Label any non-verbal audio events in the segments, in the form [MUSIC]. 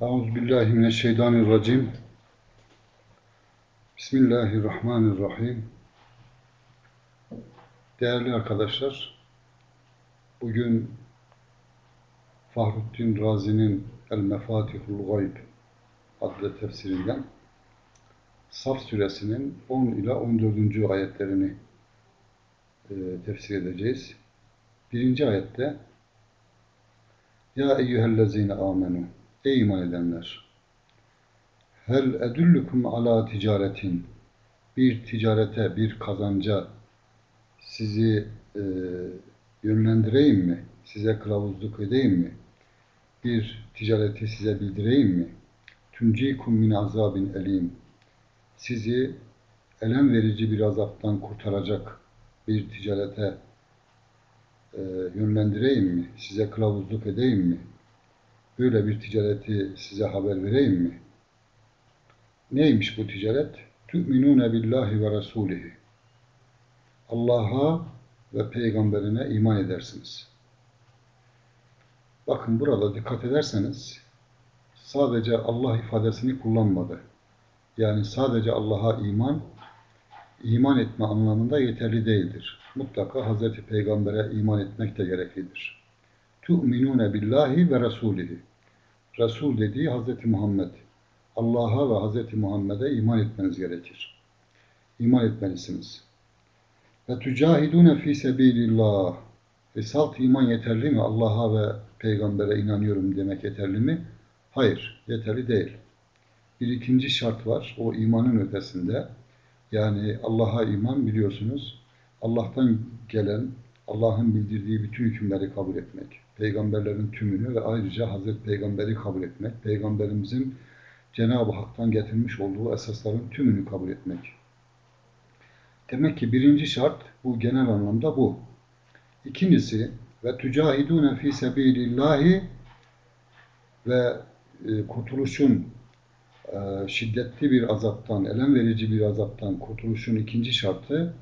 Euzubillahimineşşeytanirracim. Bismillahirrahmanirrahim. Değerli arkadaşlar, bugün Fahrettin Razi'nin El Mefatihul Gayb adlı tefsirinden Saf suresinin 10 ila 14. ayetlerini e, tefsir edeceğiz. Birinci ayette Ya eyyühellezine amenu Ey iman edenler! Hel edullukum ala ticaretin bir ticarete, bir kazanca sizi e, yönlendireyim mi? Size kılavuzluk edeyim mi? Bir ticareti size bildireyim mi? Tuncikum min azabin elim. Sizi elem verici bir azaptan kurtaracak bir ticarete e, yönlendireyim mi? Size kılavuzluk edeyim mi? Böyle bir ticareti size haber vereyim mi? Neymiş bu ticaret? Tü'minûne billahi ve rasûlihi. Allah'a ve peygamberine iman edersiniz. Bakın burada dikkat ederseniz sadece Allah ifadesini kullanmadı. Yani sadece Allah'a iman, iman etme anlamında yeterli değildir. Mutlaka Hazreti Peygamber'e iman etmek de gereklidir. Tu'minune billahi ve rasulihi. Resul dediği Hazreti Muhammed. Allah'a ve Hazreti Muhammed'e iman etmeniz gerekir. İman etmelisiniz. Ve tücahidune fi sebilillah. E salt iman yeterli mi? Allah'a ve peygambere inanıyorum demek yeterli mi? Hayır, yeterli değil. Bir ikinci şart var. O imanın ötesinde. Yani Allah'a iman biliyorsunuz. Allah'tan gelen, Allah'ın bildirdiği bütün hükümleri kabul etmek. Peygamberlerin tümünü ve ayrıca Hazreti Peygamberi kabul etmek. Peygamberimizin Cenab-ı Hak'tan getirmiş olduğu esasların tümünü kabul etmek. Demek ki birinci şart bu genel anlamda bu. İkincisi ve tücahidune fi sebilillahi ve kurtuluşun e, şiddetli bir azaptan, elem verici bir azaptan kurtuluşun ikinci şartı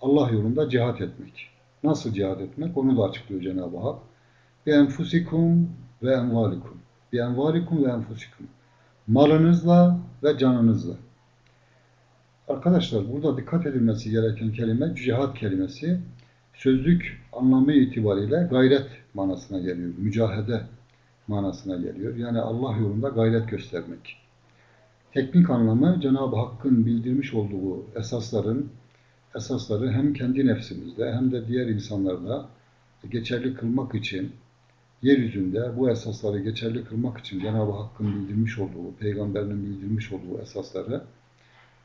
Allah yolunda cihat etmek. Nasıl cihat etmek? Onu da açıklıyor Cenab-ı Hak. Bi enfusikum ve envalikum. Bi envalikum ve enfusikum. Malınızla ve canınızla. Arkadaşlar burada dikkat edilmesi gereken kelime cihat kelimesi. Sözlük anlamı itibariyle gayret manasına geliyor. Mücahede manasına geliyor. Yani Allah yolunda gayret göstermek. Teknik anlamı Cenab-ı Hakk'ın bildirmiş olduğu esasların esasları hem kendi nefsimizde hem de diğer insanlarda geçerli kılmak için yeryüzünde bu esasları geçerli kılmak için Cenab-ı Hakk'ın bildirmiş olduğu, peygamberinin bildirmiş olduğu esasları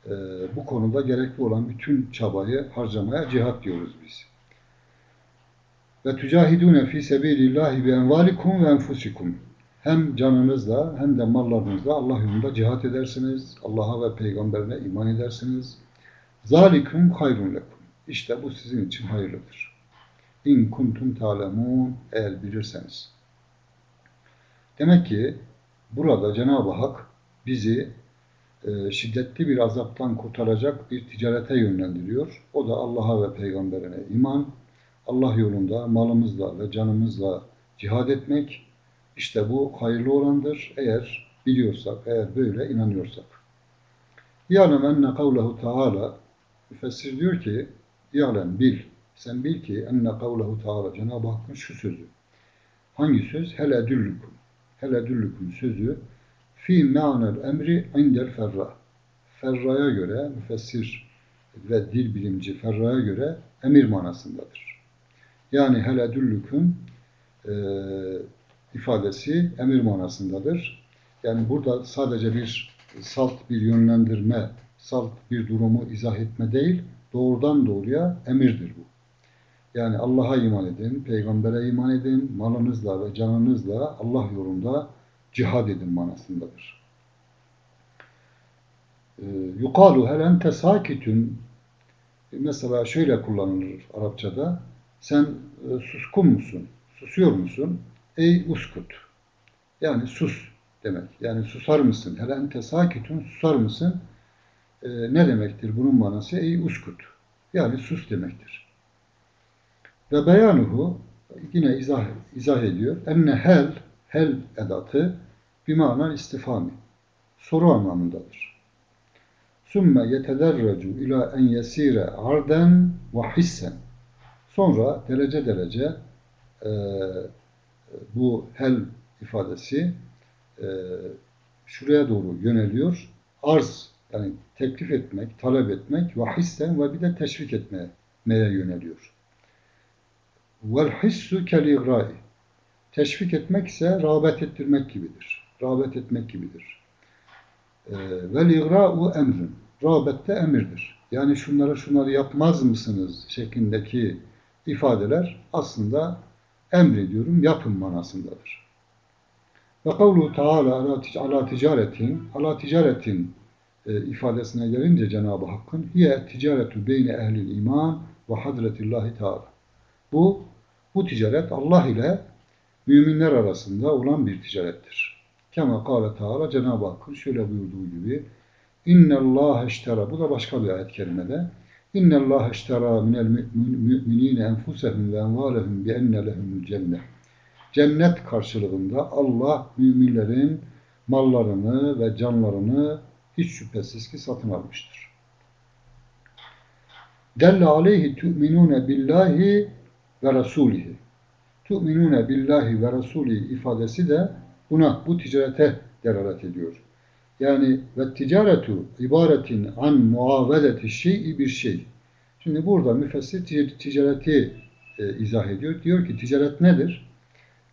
e, bu konuda gerekli olan bütün çabayı harcamaya cihat diyoruz biz. Ve tücahidune fi sebilillahi bi envalikum ve enfusikum. Hem canınızla hem de mallarınızla Allah yolunda cihat edersiniz. Allah'a ve peygamberine iman edersiniz. Zalikum hayrun lekum. İşte bu sizin için hayırlıdır. İn kuntum ta'lemun eğer bilirseniz. Demek ki burada Cenab-ı Hak bizi e, şiddetli bir azaptan kurtaracak bir ticarete yönlendiriyor. O da Allah'a ve peygamberine iman, Allah yolunda malımızla ve canımızla cihad etmek. İşte bu hayırlı olandır eğer biliyorsak, eğer böyle inanıyorsak. Ya'lem enne kavlehu Teala Müfessir diyor ki ya'lem bil sen bil ki enne kavlehu Teala Cenab-ı Hakk'ın şu sözü. Hangi söz? Hele düllükum. Hele düllükum sözü fi ma'nel emri indel ferra. Ferra'ya göre müfessir ve dil bilimci Ferra'ya göre emir manasındadır. Yani hele düllüküm e, ifadesi emir manasındadır. Yani burada sadece bir salt bir yönlendirme, salt bir durumu izah etme değil, doğrudan doğruya emirdir bu. Yani Allah'a iman edin, peygambere iman edin, malınızla ve canınızla Allah yolunda cihad edin manasındadır. Ee, yukalu hel ente sakitün mesela şöyle kullanılır Arapçada sen e, suskun musun? Susuyor musun? Ey uskut. Yani sus demek. Yani susar mısın? Hel ente sakitün susar mısın? Ee, ne demektir bunun manası? Ey uskut. Yani sus demektir. Ve beyanuhu yine izah, izah ediyor. Enne hel, hel edatı Bimanan istifami. Soru anlamındadır. Sümme yetederrecu ila en yesire arden ve hissen. Sonra derece derece e, bu hel ifadesi e, şuraya doğru yöneliyor. Arz yani teklif etmek, talep etmek ve hissen ve bir de teşvik etmeye yöneliyor. Vel hissu kel igrai. Teşvik etmek ise rağbet ettirmek gibidir. Rağbet etmek gibidir. Vel igra'u emrün. Rağbet de emirdir. Yani şunları şunları yapmaz mısınız şeklindeki ifadeler aslında emrediyorum, yapın manasındadır. Ve kavlu Teala ala ticaretin, ala ticaretin e, ifadesine gelince Cenab-ı Hakk'ın hiye ticaretu beyne ehlil iman ve hadretillahi Teala. Bu, bu ticaret Allah ile müminler arasında olan bir ticarettir. Kema kâle Teala Cenab-ı Hakk'ın şöyle buyurduğu gibi İnne Allah eştera bu da başka bir ayet kerimede İnne Allah eştera minel müminine enfusehum ve envalehum bi enne lehumul cennet. Cennet karşılığında Allah müminlerin mallarını ve canlarını hiç şüphesiz ki satın almıştır. Delle aleyhi tu'minune billahi ve rasulihi. Tu'minune billahi ve rasulihi ifadesi de buna, bu ticarete delalet ediyor. Yani ve ticaretu ibaretin an muavedeti şey'i bir şey. Şimdi burada müfessir ticareti e, izah ediyor. Diyor ki ticaret nedir?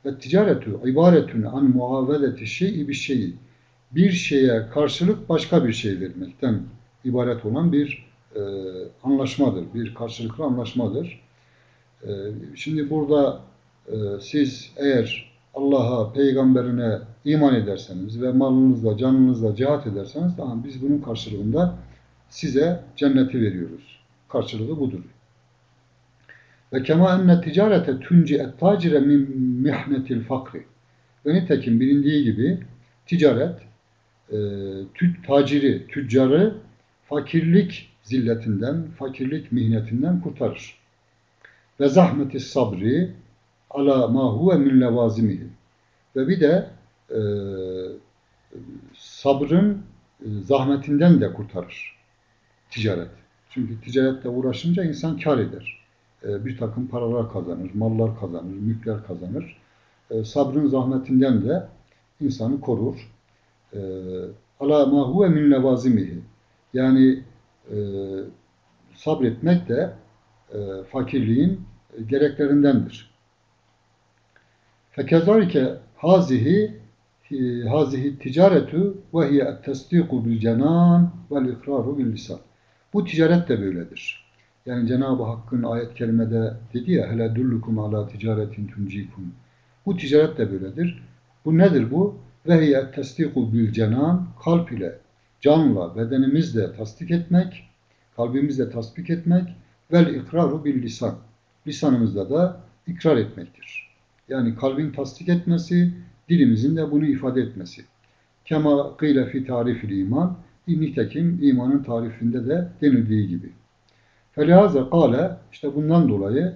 Ve ticaretu ibaretun an muavedeti şey'i bir şeyi. Bir şeye karşılık başka bir şey vermekten ibaret olan bir e, anlaşmadır. Bir karşılıklı anlaşmadır. E, şimdi burada e, siz eğer Allah'a, peygamberine iman ederseniz ve malınızla, canınızla cihat ederseniz tamam biz bunun karşılığında size cenneti veriyoruz. Karşılığı budur. Ve kema enne ticarete tunci et tacire min mihnetil fakri. Ve nitekim bilindiği gibi ticaret e, tü, taciri, tüccarı fakirlik zilletinden, fakirlik mihnetinden kurtarır. Ve zahmeti sabri ala ma huve min levazimihi. Ve bir de e, sabrın e, zahmetinden de kurtarır ticaret. Çünkü ticarette uğraşınca insan kar eder. E, bir takım paralar kazanır, mallar kazanır, mülkler kazanır. E, sabrın zahmetinden de insanı korur. E, ala ma huve min levazimihi. Yani e, sabretmek de fakirliğin gereklerindendir. Fekezalike hazihi hazihi ticaretu ve hiye tasdiku bil cenan vel ikraru bil lisan. Bu ticaret de böyledir. Yani Cenab-ı Hakk'ın ayet kerimede dedi ya hele dullukum ala ticaretin tuncikum. Bu ticaret de böyledir. Bu nedir bu? Ve hiye tasdiku bil cenan kalp ile canla bedenimizle tasdik etmek, kalbimizle tasdik etmek vel ikraru bil lisan. Lisanımızda da ikrar etmektir. Yani kalbin tasdik etmesi, dilimizin de bunu ifade etmesi. Kema kıyle fi tarifil iman, nitekim imanın tarifinde de denildiği gibi. Felihaza kale, işte bundan dolayı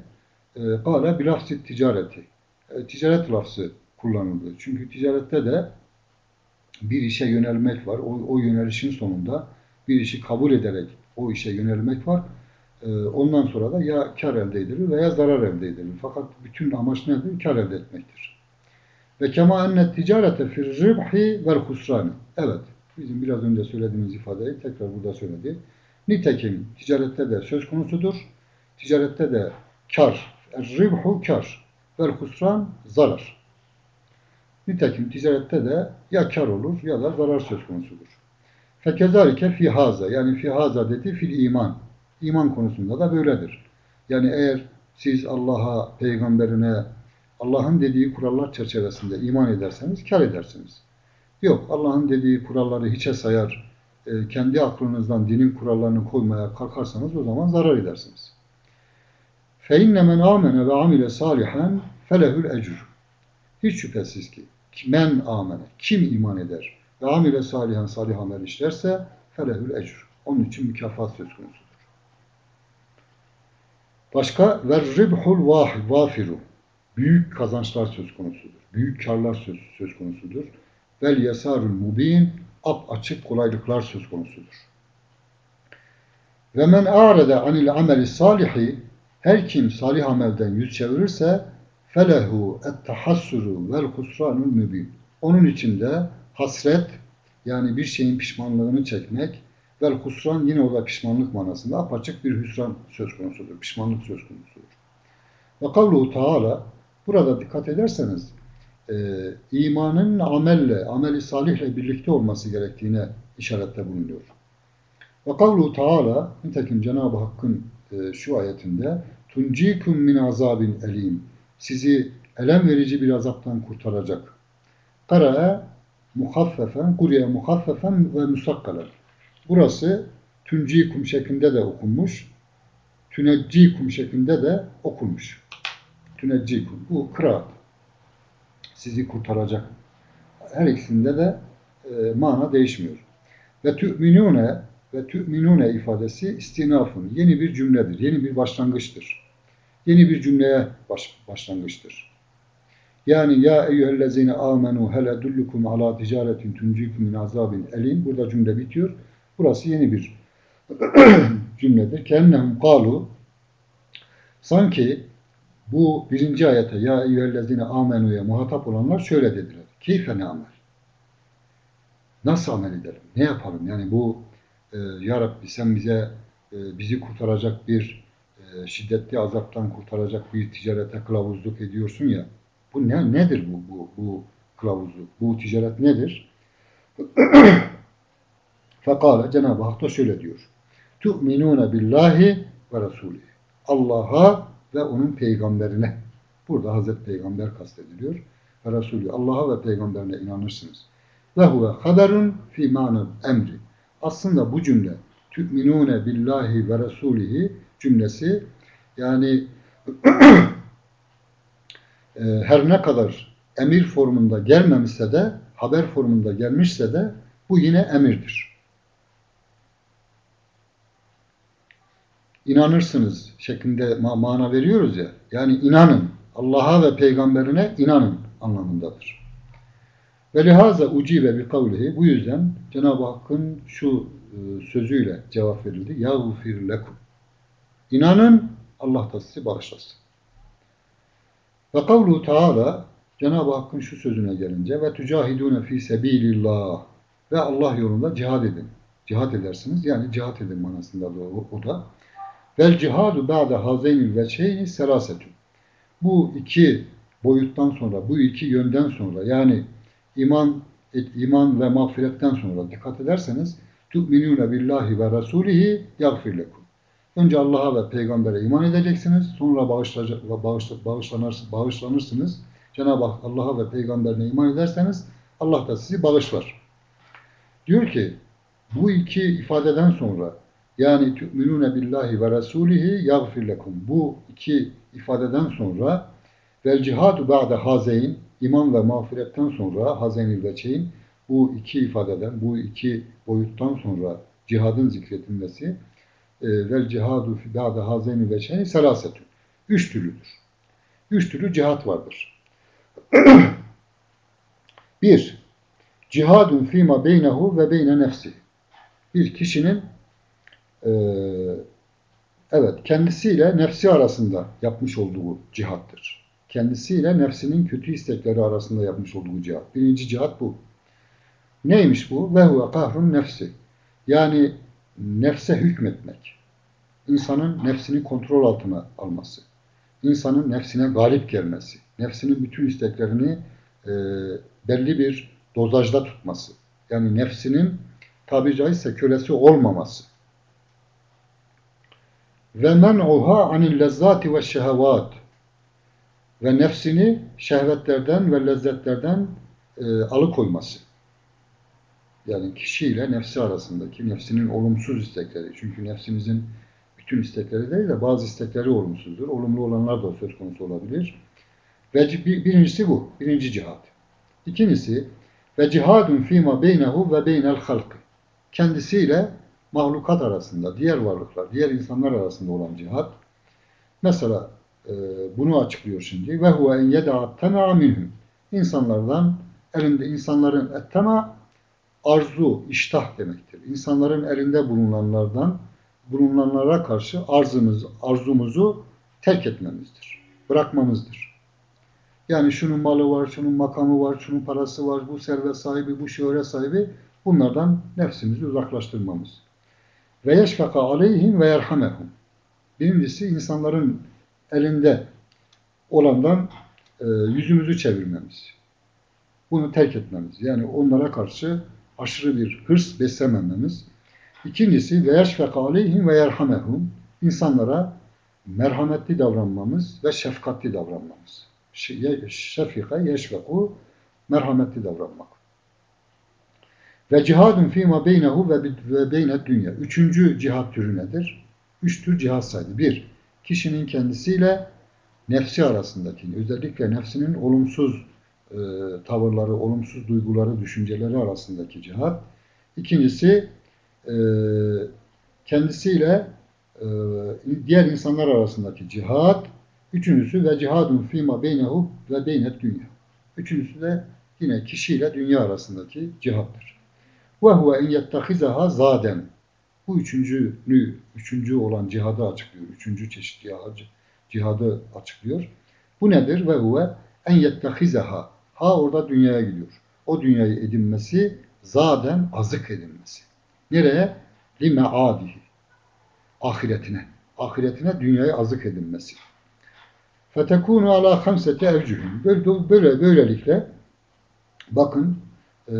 e, kale bilafsi ticareti. E, ticaret lafzı kullanıldı. Çünkü ticarette de bir işe yönelmek var. O, o yönelişin sonunda bir işi kabul ederek o işe yönelmek var. Ee, ondan sonra da ya kar elde edilir veya zarar elde edilir. Fakat bütün amaç nedir? Kar elde etmektir. Ve kema enne ticarete fir ribhi vel husrani. Evet, bizim biraz önce söylediğimiz ifadeyi tekrar burada söyledi. Nitekim ticarette de söz konusudur. Ticarette de kar, ribhu kar, vel husran zarar. Nitekim ticarette de ya kar olur ya da zarar söz konusudur. Fekezalike fihaza yani fihaza dedi fil iman. İman konusunda da böyledir. Yani eğer siz Allah'a, peygamberine, Allah'ın dediği kurallar çerçevesinde iman ederseniz kar edersiniz. Yok Allah'ın dediği kuralları hiçe sayar, e, kendi aklınızdan dinin kurallarını koymaya kalkarsanız o zaman zarar edersiniz. فَاِنَّ مَنْ آمَنَ وَعَمِلَ صَالِحًا فَلَهُ الْاَجْرُ Hiç şüphesiz ki men amene, kim iman eder ve amile salihan salih amel işlerse felehül ecr. Onun için mükafat söz konusudur. Başka ve ribhul vafiru. Büyük kazançlar söz konusudur. Büyük karlar söz, söz konusudur. vel yesarul mubin ap açık kolaylıklar söz konusudur. Ve men a'rede anil ameli salihi her kim salih amelden yüz çevirirse felehu et tahassuru vel husranul mübin. Onun içinde hasret yani bir şeyin pişmanlığını çekmek vel husran yine o da pişmanlık manasında apaçık bir hüsran söz konusudur. Pişmanlık söz konusudur. Ve kavluhu taala burada dikkat ederseniz e, imanın amelle, ameli salihle birlikte olması gerektiğine işarette bulunuyor. Ve kavluhu taala nitekim Cenab-ı Hakk'ın e, şu ayetinde tuncikum min azabin elim sizi elem verici bir azaptan kurtaracak. Kara'a muhaffefen, kurye muhaffefen ve musakkalen. Burası tuncikum şeklinde de okunmuş. Tüneccikum şeklinde de okunmuş. Tüneccikum. Bu kıraat. Sizi kurtaracak. Her ikisinde de e, mana değişmiyor. Ve tü'minune ve tü'minune ifadesi istinafın. Yeni bir cümledir. Yeni bir başlangıçtır. Yeni bir cümleye baş, başlangıçtır. Yani ya eyyühellezine amenu hel edullukum ala ticaretin tuncikum min azabin elim. Burada cümle bitiyor. Burası yeni bir [CLEARS THROAT] cümledir. Kennehum kalu sanki bu birinci ayete ya eyyühellezine amenu'ya muhatap olanlar şöyle dediler. Keyfe ne amel? Nasıl amel edelim? Ne yapalım? Yani bu e, Ya Rabbi sen bize e, bizi kurtaracak bir e, şiddetli azaptan kurtaracak bir ticarete kılavuzluk ediyorsun ya. Bu ne nedir bu bu bu kılavuzluk? Bu ticaret nedir? [CLEARS THROAT] Fekale Cenab-ı Hak da şöyle diyor. Tu'minune billahi ve Resulü. Allah'a ve onun peygamberine. Burada Hazreti Peygamber kastediliyor. Ve Resulü Allah'a ve peygamberine inanırsınız. Ve huve haberun fi manı emri. Aslında bu cümle tü'minune billahi ve resulihi cümlesi yani [CLEARS THROAT] e, her ne kadar emir formunda gelmemişse de haber formunda gelmişse de bu yine emirdir. İnanırsınız şeklinde ma mana veriyoruz ya. Yani inanın. Allah'a ve peygamberine inanın anlamındadır. Ve lihaza ucibe bi kavlihi bu yüzden Cenab-ı Hakk'ın şu e, sözüyle cevap verildi. Yağfir lekum. İnanın Allah da sizi bağışlasın. Ve kavlu Teala Cenab-ı Hakk'ın şu sözüne gelince ve tücahidune fi sebilillah ve Allah yolunda cihad edin. Cihad edersiniz. Yani cihad edin manasında da o, o da. Vel cihadu ba'de hazeynil ve şeyni selasetün. Bu iki boyuttan sonra, bu iki yönden sonra yani iman iman ve mağfiretten sonra dikkat ederseniz tu'minune billahi ve rasulihi yagfir lekum. Önce Allah'a ve peygambere iman edeceksiniz. Sonra bağışlanır, bağışlanır, bağışlanırsınız. Cenab-ı Hak Allah'a ve peygamberine iman ederseniz Allah da sizi bağışlar. Diyor ki bu iki ifadeden sonra yani tu'minune billahi ve rasulihi yagfir lekum. Bu iki ifadeden sonra vel cihadu ba'de hazeyn iman ve mağfiretten sonra hazenil veçeyn bu iki ifadeden, bu iki boyuttan sonra cihadın zikretilmesi e, vel cihadu fi ba'de hazeni ve şeyni selasetün. Üç türlüdür. Üç türlü cihat vardır. [CLEARS THROAT] Bir, cihadun fîma beynehu ve beyne nefsi. Bir kişinin e, evet kendisiyle nefsi arasında yapmış olduğu cihattır. Kendisiyle nefsinin kötü istekleri arasında yapmış olduğu cihat. Birinci cihat bu. Neymiş bu? Ve huve kahrun nefsi. Yani nefse hükmetmek. İnsanın nefsini kontrol altına alması. İnsanın nefsine galip gelmesi. Nefsinin bütün isteklerini e, belli bir dozajda tutması. Yani nefsinin tabi caizse kölesi olmaması. Ve men'uha anil lezzati ve şehevat. Ve nefsini şehvetlerden ve lezzetlerden e, alıkoyması yani kişiyle nefsi arasındaki nefsinin olumsuz istekleri. Çünkü nefsimizin bütün istekleri değil de bazı istekleri olumsuzdur. Olumlu olanlar da söz konusu olabilir. Ve birincisi bu. Birinci cihat. İkincisi ve cihadun fîmâ beynehu ve beynel halk. Kendisiyle mahlukat arasında, diğer varlıklar, diğer insanlar arasında olan cihat. Mesela e, bunu açıklıyor şimdi. Ve huve en yedâ temâ minhum. İnsanlardan elinde insanların ettema arzu, iştah demektir. İnsanların elinde bulunanlardan bulunanlara karşı arzımız, arzumuzu terk etmemizdir. Bırakmamızdır. Yani şunun malı var, şunun makamı var, şunun parası var, bu servet sahibi, bu şöhret sahibi bunlardan nefsimizi uzaklaştırmamız. Ve yeşfaka aleyhim ve yerhamehum. Birincisi insanların elinde olandan e, yüzümüzü çevirmemiz. Bunu terk etmemiz. Yani onlara karşı aşırı bir hırs beslemememiz. İkincisi ve yeşfeka aleyhim ve yerhamehum. İnsanlara merhametli davranmamız ve şefkatli davranmamız. Şefika yeşfeku merhametli davranmak. Ve cihadun fîmâ beynehu ve beyne dünya. Üçüncü cihat türü nedir? Üç tür cihat saydı. Bir, kişinin kendisiyle nefsi arasındaki, özellikle nefsinin olumsuz e, tavırları, olumsuz duyguları, düşünceleri arasındaki cihat. İkincisi, e, kendisiyle e, diğer insanlar arasındaki cihat. Üçüncüsü ve cihadun fîmâ beynehu ve beynet dünya. Üçüncüsü de yine kişiyle dünya arasındaki cihattır. Ve huve en yettehizaha zaden. Bu üçüncünü, üçüncü olan cihadı açıklıyor. Üçüncü çeşit cihadı, açıklıyor. Bu nedir? Ve huve en yettehizaha. Ha orada dünyaya gidiyor. O dünyayı edinmesi, zaden azık edinmesi. Nereye? Lime adihi. Ahiretine. Ahiretine dünyayı azık edinmesi. Fetekunu ala hamseti evcühün. Böyle, böylelikle bakın e,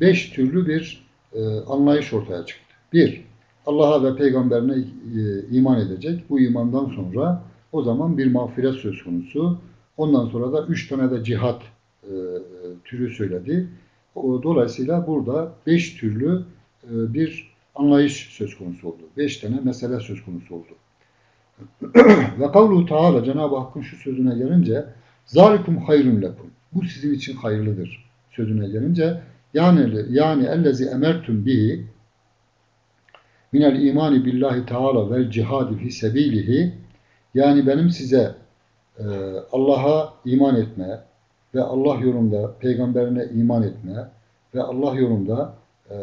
beş türlü bir e, anlayış ortaya çıktı. Bir, Allah'a ve peygamberine e, iman edecek. Bu imandan sonra o zaman bir mağfiret söz konusu. Ondan sonra da üç tane de cihat türü söyledi. Dolayısıyla burada beş türlü bir anlayış söz konusu oldu. Beş tane mesele söz konusu oldu. [CLEARS THROAT] Ve kavlu Teala Cenab-ı Hakk'ın şu sözüne gelince zalikum hayrun lekum. Bu sizin için hayırlıdır sözüne gelince yani yani ellezi emertum bihi minel imani billahi teala vel cihadi fi sebilihi yani benim size e, Allah'a iman etme ve Allah yolunda peygamberine iman etme ve Allah yolunda e,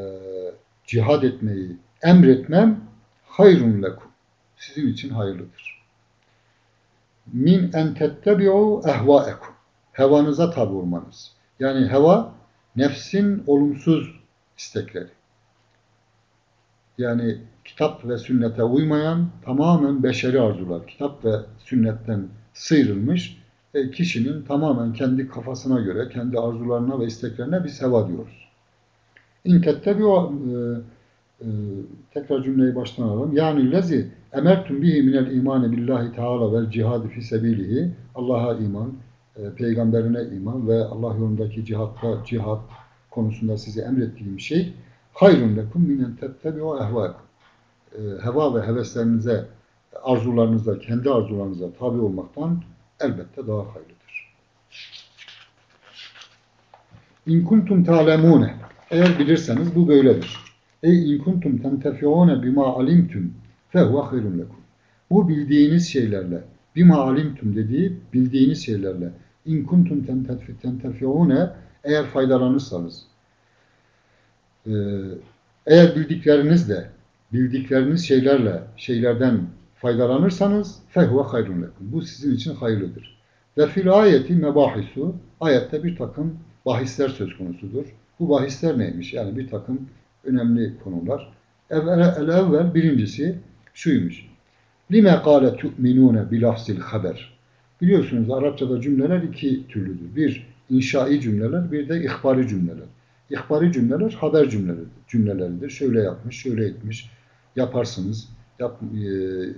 cihad etmeyi emretmem hayrun lekum sizin için hayırlıdır. Min en tettebi'u ehvaekum. Hevanıza tabi olmanız. Yani heva nefsin olumsuz istekleri. Yani kitap ve sünnete uymayan tamamen beşeri arzular. Kitap ve sünnetten sıyrılmış e, kişinin tamamen kendi kafasına göre, kendi arzularına ve isteklerine biz heva diyoruz. İn tettebi'u e, tekrar cümleyi baştan alalım. Yani lezi emertum bihi minel imani billahi teala vel cihadi fi sebilihi Allah'a iman, e, peygamberine iman ve Allah yolundaki cihatta cihat konusunda size emrettiğim şey hayrun lekum minen tettebi'u ehvakum. E, heva ve heveslerinize, arzularınıza, kendi arzularınıza tabi olmaktan elbette daha hayırlıdır. İn kuntum ta'lemune. Eğer bilirseniz bu böyledir. Ey in kuntum tentefiune bima alimtum fehuve hayrun lekum. Bu bildiğiniz şeylerle, bima alimtum dediği bildiğiniz şeylerle in kuntum tentefiune eğer faydalanırsanız e, eğer bildiklerinizle bildikleriniz şeylerle şeylerden faydalanırsanız fehuve hayrun lekum. Bu sizin için hayırlıdır. Ve fil ayeti mebahisu ayette bir takım bahisler söz konusudur. Bu bahisler neymiş? Yani bir takım önemli konular. El evvel birincisi şuymuş. Lime kâle tu'minûne bilafzil haber. Biliyorsunuz Arapçada cümleler iki türlüdür. Bir inşai cümleler, bir de ihbari cümleler. İhbari cümleler haber cümleleri, cümleleridir. Şöyle yapmış, şöyle etmiş, yaparsınız yap, e,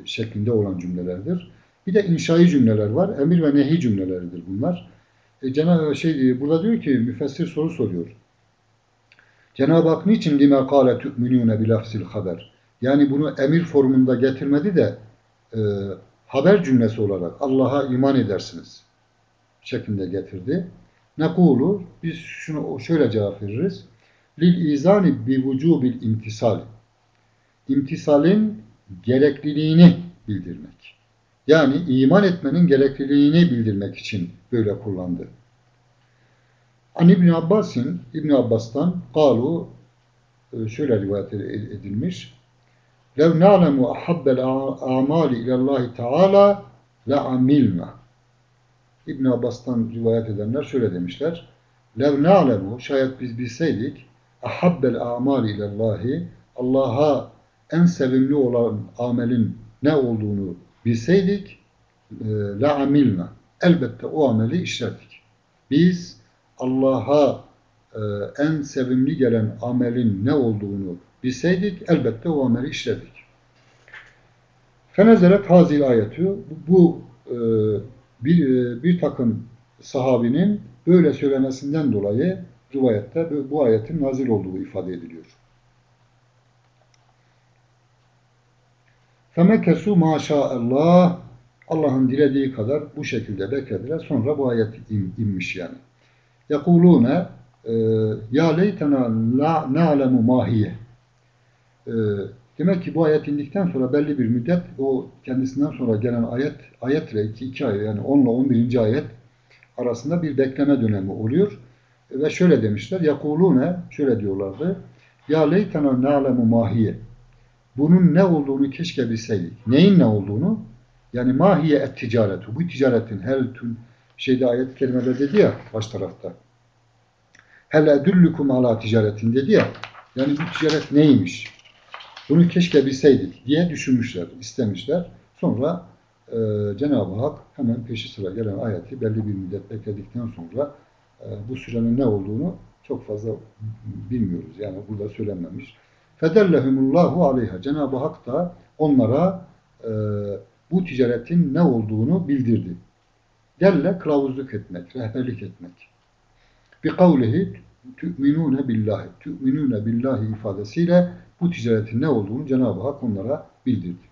şeklinde olan cümlelerdir. Bir de inşai cümleler var. Emir ve nehi cümleleridir bunlar. E, Cenab-ı şey burada diyor ki müfessir soru soruyor. Cenab-ı Hak niçin lime kâle tu'minûne bilafsil haber? Yani bunu emir formunda getirmedi de e, haber cümlesi olarak Allah'a iman edersiniz şeklinde getirdi. Nekulu biz şunu şöyle cevap veririz. Lil izani bi vücubil imtisal. İmtisalin gerekliliğini bildirmek. Yani iman etmenin gerekliliğini bildirmek için böyle kullandı. An İbn Abbas'ın İbn Abbas'tan kalu e, şöyle rivayet edilmiş. Lev na'lemu ahabbel a'mali ilallahi teala la amilna. İbn Abbas'tan rivayet edenler şöyle demişler. Lev na'lemu şayet biz bilseydik ahabbel a'mali ilallahi Allah'a en sevimli olan amelin ne olduğunu bilseydik e, la amilna. Elbette o ameli işlerdik. Biz Allah'a e, en sevimli gelen amelin ne olduğunu bilseydik elbette o ameli işlerdik. Fenezeret hazil ayeti bu e, bir, e, bir takım sahabinin böyle söylemesinden dolayı rivayette bu ayetin nazil olduğu ifade ediliyor. Femekesu maşallah Allah'ın dilediği kadar bu şekilde beklediler. Sonra bu ayet in, inmiş yani. Yekulune e, ya leytena na'lemu mahiye. E, demek ki bu ayet indikten sonra belli bir müddet o kendisinden sonra gelen ayet ayetle iki, iki ayet yani 10 ile 11. ayet arasında bir bekleme dönemi oluyor. Ve şöyle demişler. Yekulune şöyle diyorlardı. Ya leytena na'lemu mahiye. Bunun ne olduğunu keşke bilseydik. Neyin ne olduğunu? Yani mahiye et ticaretu. Bu ticaretin her tüm şeyde ayet kelimede dedi ya baş tarafta. Hele edüllükum ala ticaretin dedi ya. Yani bu ticaret neymiş? Bunu keşke bilseydik diye düşünmüşler, istemişler. Sonra e, Cenab-ı Hak hemen peşi sıra gelen ayeti belli bir müddet bekledikten sonra e, bu sürenin ne olduğunu çok fazla bilmiyoruz. Yani burada söylenmemiş. Fedellehumullahu aleyha. Cenab-ı Hak da onlara e, bu ticaretin ne olduğunu bildirdi. Delle kılavuzluk etmek, rehberlik etmek. Bi kavlihi tü'minûne billahi. Tü'minûne billahi ifadesiyle bu ticaretin ne olduğunu Cenab-ı Hak onlara bildirdi.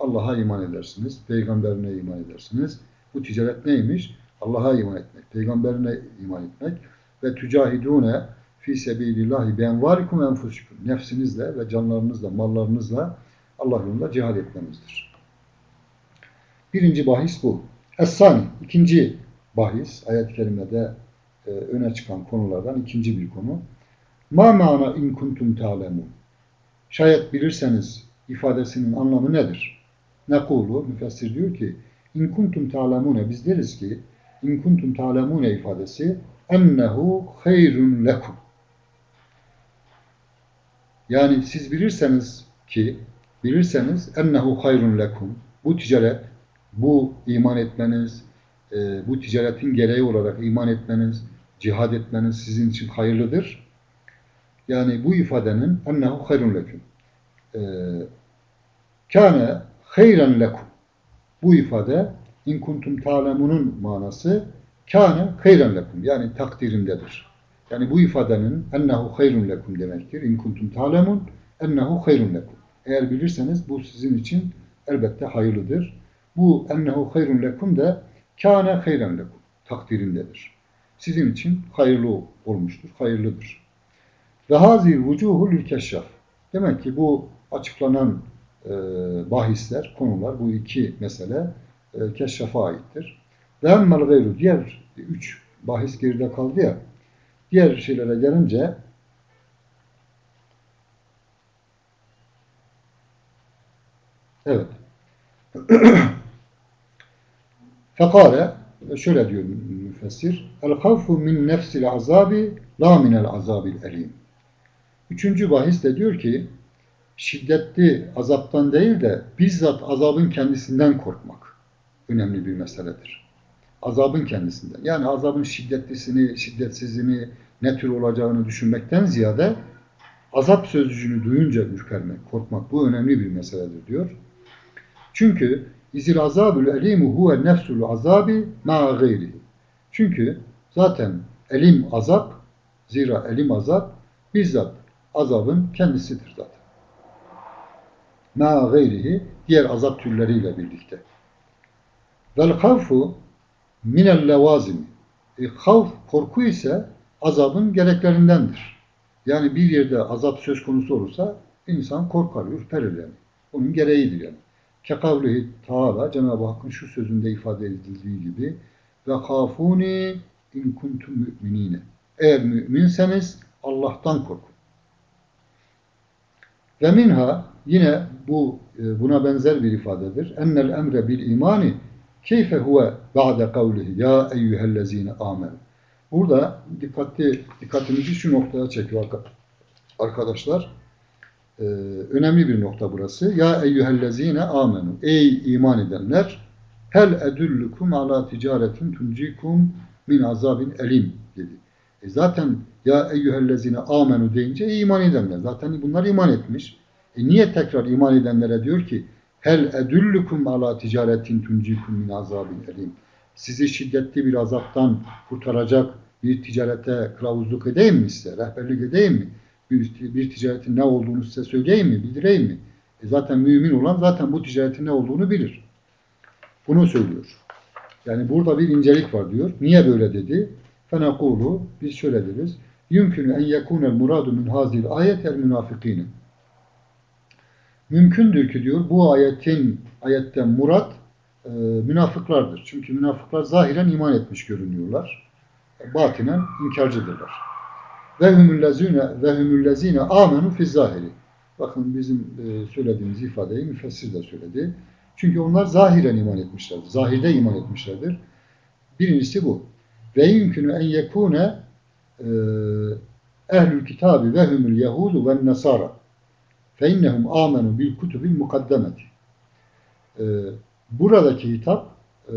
Allah'a iman edersiniz, peygamberine iman edersiniz. Bu ticaret neymiş? Allah'a iman etmek, peygamberine iman etmek ve tücahidûne fi sebilillahi benvarikum enfusikum. Nefsinizle ve canlarınızla, mallarınızla Allah yolunda cihad etmenizdir. Birinci bahis bu. Es-sani, ikinci bahis, ayet-i kerimede e, öne çıkan konulardan ikinci bir konu. Ma mana in kuntum ta'lemun. Şayet bilirseniz ifadesinin anlamı nedir? Nekulu, müfessir diyor ki in kuntum ta'lemune biz deriz ki in kuntum ta'lemune ifadesi ennehu hayrun lekum. Yani siz bilirseniz ki bilirseniz ennehu hayrun lekum. Bu ticaret, bu iman etmeniz, e, bu ticaretin gereği olarak iman etmeniz, cihad etmeniz sizin için hayırlıdır. Yani bu ifadenin ennehu hayrun lekum. E, kâne hayran lekum. Bu ifade in kuntum ta'lemunun manası kâne hayran lekum. Yani takdirindedir. Yani bu ifadenin ennehu hayrun lekum demektir. İn kuntum ta'lemun ennehu hayrun lekum. Eğer bilirseniz bu sizin için elbette hayırlıdır. Bu ennehu hayrun lekum da kâne hayran lekum takdirindedir. Sizin için hayırlı olmuştur, hayırlıdır. Ve hazir vucuhul keşşaf. Demek ki bu açıklanan e, bahisler, konular, bu iki mesele e, keşşafa aittir. Ve emmel gayru, diğer üç bahis geride kaldı ya, diğer şeylere gelince evet [CLEARS THROAT] Fekale şöyle diyor müfessir El havfu min nefsil azabi la minel azabil elim Üçüncü bahis de diyor ki şiddetli azaptan değil de bizzat azabın kendisinden korkmak önemli bir meseledir. Azabın kendisinden. Yani azabın şiddetlisini, şiddetsizini, ne tür olacağını düşünmekten ziyade azap sözcüğünü duyunca ürpermek, korkmak bu önemli bir meseledir diyor. Çünkü izil azabül elimu huve nefsul azabi ma. Çünkü zaten elim azap, zira elim azap bizzat azabın kendisidir zaten. Ma gayrihi diğer azap türleriyle birlikte. Vel havfu minel levazimi. E, havf, korku ise azabın gereklerindendir. Yani bir yerde azap söz konusu olursa insan korkar, ürperir yani. Onun gereğidir yani. Kekavlihi Teala Cenab-ı Hakk'ın şu sözünde ifade edildiği gibi ve kafuni in kuntum müminine. Eğer müminseniz Allah'tan korkun. Ve minha yine bu e, buna benzer bir ifadedir. Ennel emre bil imani keyfe huve ba'de kavlihi ya eyyühellezine amen. Burada dikkatli, dikkatimizi şu noktaya çekiyor arkadaşlar. Ee, önemli bir nokta burası. Ya eyyühellezine amenu. Ey iman edenler hel edullukum ala ticaretin tuncikum min azabin elim dedi. E zaten ya eyyühellezine amenu deyince iman edenler. Zaten bunlar iman etmiş. E niye tekrar iman edenlere diyor ki hel edullukum ala ticaretin tuncikum min azabin elim. Sizi şiddetli bir azaptan kurtaracak bir ticarete kılavuzluk edeyim mi size? Rehberlik edeyim mi? Bir, bir ticaretin ne olduğunu size söyleyeyim mi? Bildireyim mi? E zaten mümin olan zaten bu ticaretin ne olduğunu bilir. Bunu söylüyor. Yani burada bir incelik var diyor. Niye böyle dedi? Fenekulu biz şöyle deriz. Yümkünü en yekunel muradu min hazil ayet el münafikine. Mümkündür ki diyor bu ayetin ayetten murat e, münafıklardır. Çünkü münafıklar zahiren iman etmiş görünüyorlar. Batinen inkarcıdırlar. Ve hümüllezine ve hümüllezine amenu fi zahiri. Bakın bizim e, söylediğimiz ifadeyi müfessir de söyledi. Çünkü onlar zahiren iman etmişlerdir. Zahirde iman etmişlerdir. Birincisi bu. Ve yümkünü en yekune e, ehlül kitabi ve humul yehudu ve nasara fe innehum amenu bil kutubil mukaddemeti. E, buradaki hitap e,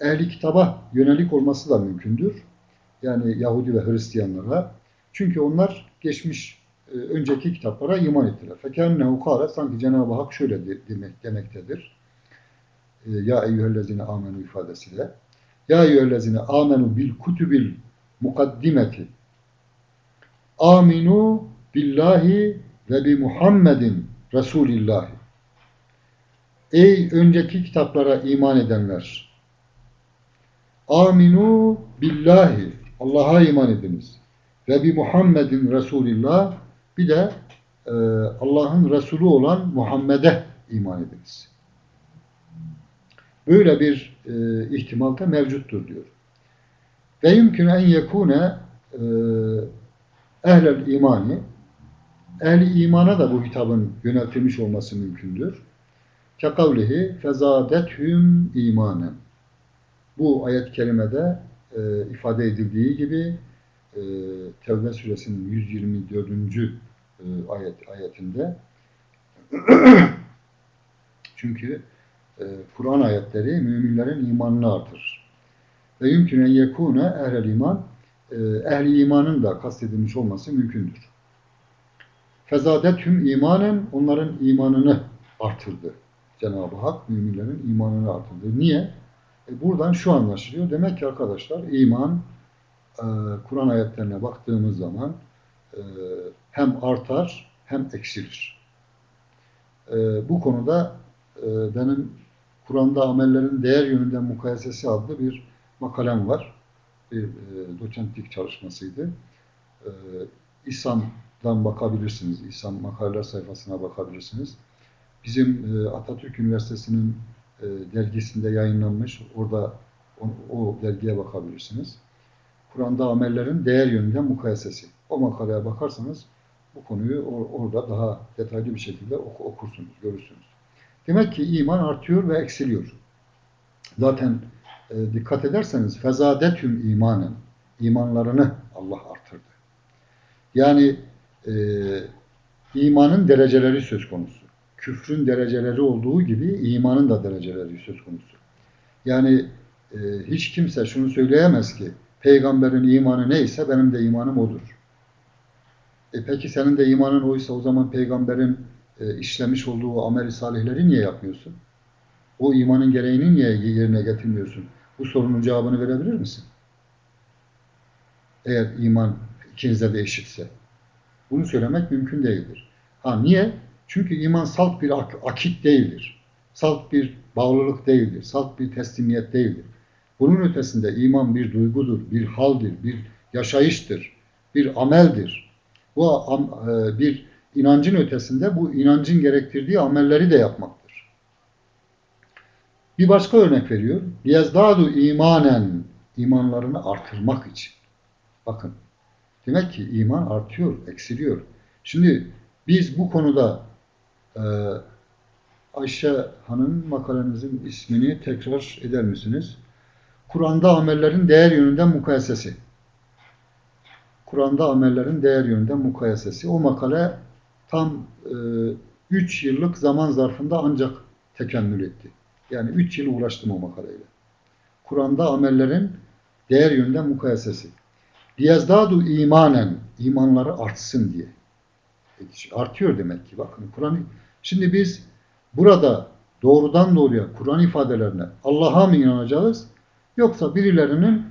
ehli kitaba yönelik olması da mümkündür. Yani Yahudi ve Hristiyanlara. Çünkü onlar geçmiş önceki kitaplara iman ettiler. Fekennehu kâle sanki Cenab-ı Hak şöyle de, demek, demektedir. Ya eyyühellezine amenu ifadesiyle. Ya eyyühellezine amenu bil kutubil mukaddimeti. Aminu billahi ve bi Muhammedin Resulillahi. Ey önceki kitaplara iman edenler! Aminu billahi. Allah'a iman ediniz. Ve bi Muhammedin Resulillah. Bir de e, Allah'ın Resulü olan Muhammed'e iman ediniz. Böyle bir e, ihtimal da mevcuttur diyor. Ve yümkün en yekune e, ehlel imani ehli imana da bu hitabın yöneltilmiş olması mümkündür. Kekavlihi fezadethüm imanen. Bu ayet kerimede e, ifade edildiği gibi e, Tevbe suresinin 124. E, ayet ayetinde [CLEARS THROAT] çünkü e, Kur'an ayetleri müminlerin imanını artırır. Ve yümkün en yekune ehlel iman e, ehli imanın da kastedilmiş olması mümkündür. Fezadethüm imanen onların imanını artırdı. Cenab-ı Hak müminlerin imanını artırdı. Niye? E buradan şu anlaşılıyor. Demek ki arkadaşlar iman e, Kur'an ayetlerine baktığımız zaman hem artar hem eksilir. Bu konuda benim Kur'an'da amellerin değer yönünden mukayesesi adlı bir makalem var. Bir e, doçentlik çalışmasıydı. E, İslam'dan bakabilirsiniz. İslam makaleler sayfasına bakabilirsiniz. Bizim e, Atatürk Üniversitesi'nin e, dergisinde yayınlanmış. Orada o, o dergiye bakabilirsiniz. Kur'an'da amellerin değer yönünden mukayesesi. O makaleye bakarsanız bu konuyu or, orada daha detaylı bir şekilde ok okursunuz, görürsünüz. Demek ki iman artıyor ve eksiliyor. Zaten e, dikkat ederseniz fezadetüm imanen imanlarını Allah artırdı. Yani e, imanın dereceleri söz konusu küfrün dereceleri olduğu gibi imanın da dereceleri söz konusu. Yani e, hiç kimse şunu söyleyemez ki peygamberin imanı neyse benim de imanım odur. E peki senin de imanın oysa o zaman peygamberin e, işlemiş olduğu amel-i salihleri niye yapmıyorsun? O imanın gereğini niye yerine getirmiyorsun? Bu sorunun cevabını verebilir misin? Eğer iman ikinizde de eşitse. Bunu söylemek mümkün değildir. Ha niye? Çünkü iman salt bir ak akit değildir. Salt bir bağlılık değildir. Salt bir teslimiyet değildir. Bunun ötesinde iman bir duygudur, bir haldir, bir yaşayıştır, bir ameldir. Bu e, bir inancın ötesinde bu inancın gerektirdiği amelleri de yapmaktır. Bir başka örnek veriyor. Yezdadu imanen imanlarını artırmak için. Bakın Demek ki iman artıyor, eksiliyor. Şimdi biz bu konuda e, Ayşe Hanım makalenizin ismini tekrar eder misiniz? Kur'an'da amellerin değer yönünden mukayesesi. Kur'an'da amellerin değer yönünden mukayesesi. O makale tam 3 yıllık zaman zarfında ancak tekemmül etti. Yani 3 yıl uğraştım o makaleyle. Kur'an'da amellerin değer yönünden mukayesesi. Diyazdadu imanen, imanları artsın diye. Artıyor demek ki bakın Kur'an. Şimdi biz burada doğrudan doğruya Kur'an ifadelerine Allah'a mı inanacağız? Yoksa birilerinin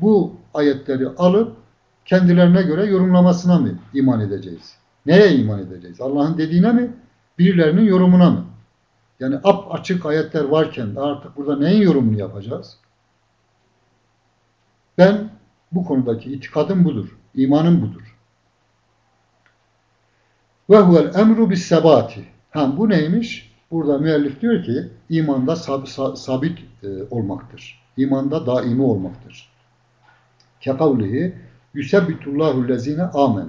bu ayetleri alıp kendilerine göre yorumlamasına mı iman edeceğiz? Neye iman edeceğiz? Allah'ın dediğine mi? Birilerinin yorumuna mı? Yani ap açık ayetler varken artık burada neyin yorumunu yapacağız? Ben bu konudaki itikadım budur. imanım budur. Ve huvel emru bis sebati. Ha bu neymiş? Burada müellif diyor ki imanda sab sabit e, olmaktır. İmanda daimi olmaktır. Kekavlihi yusebbitullahu lezine amen.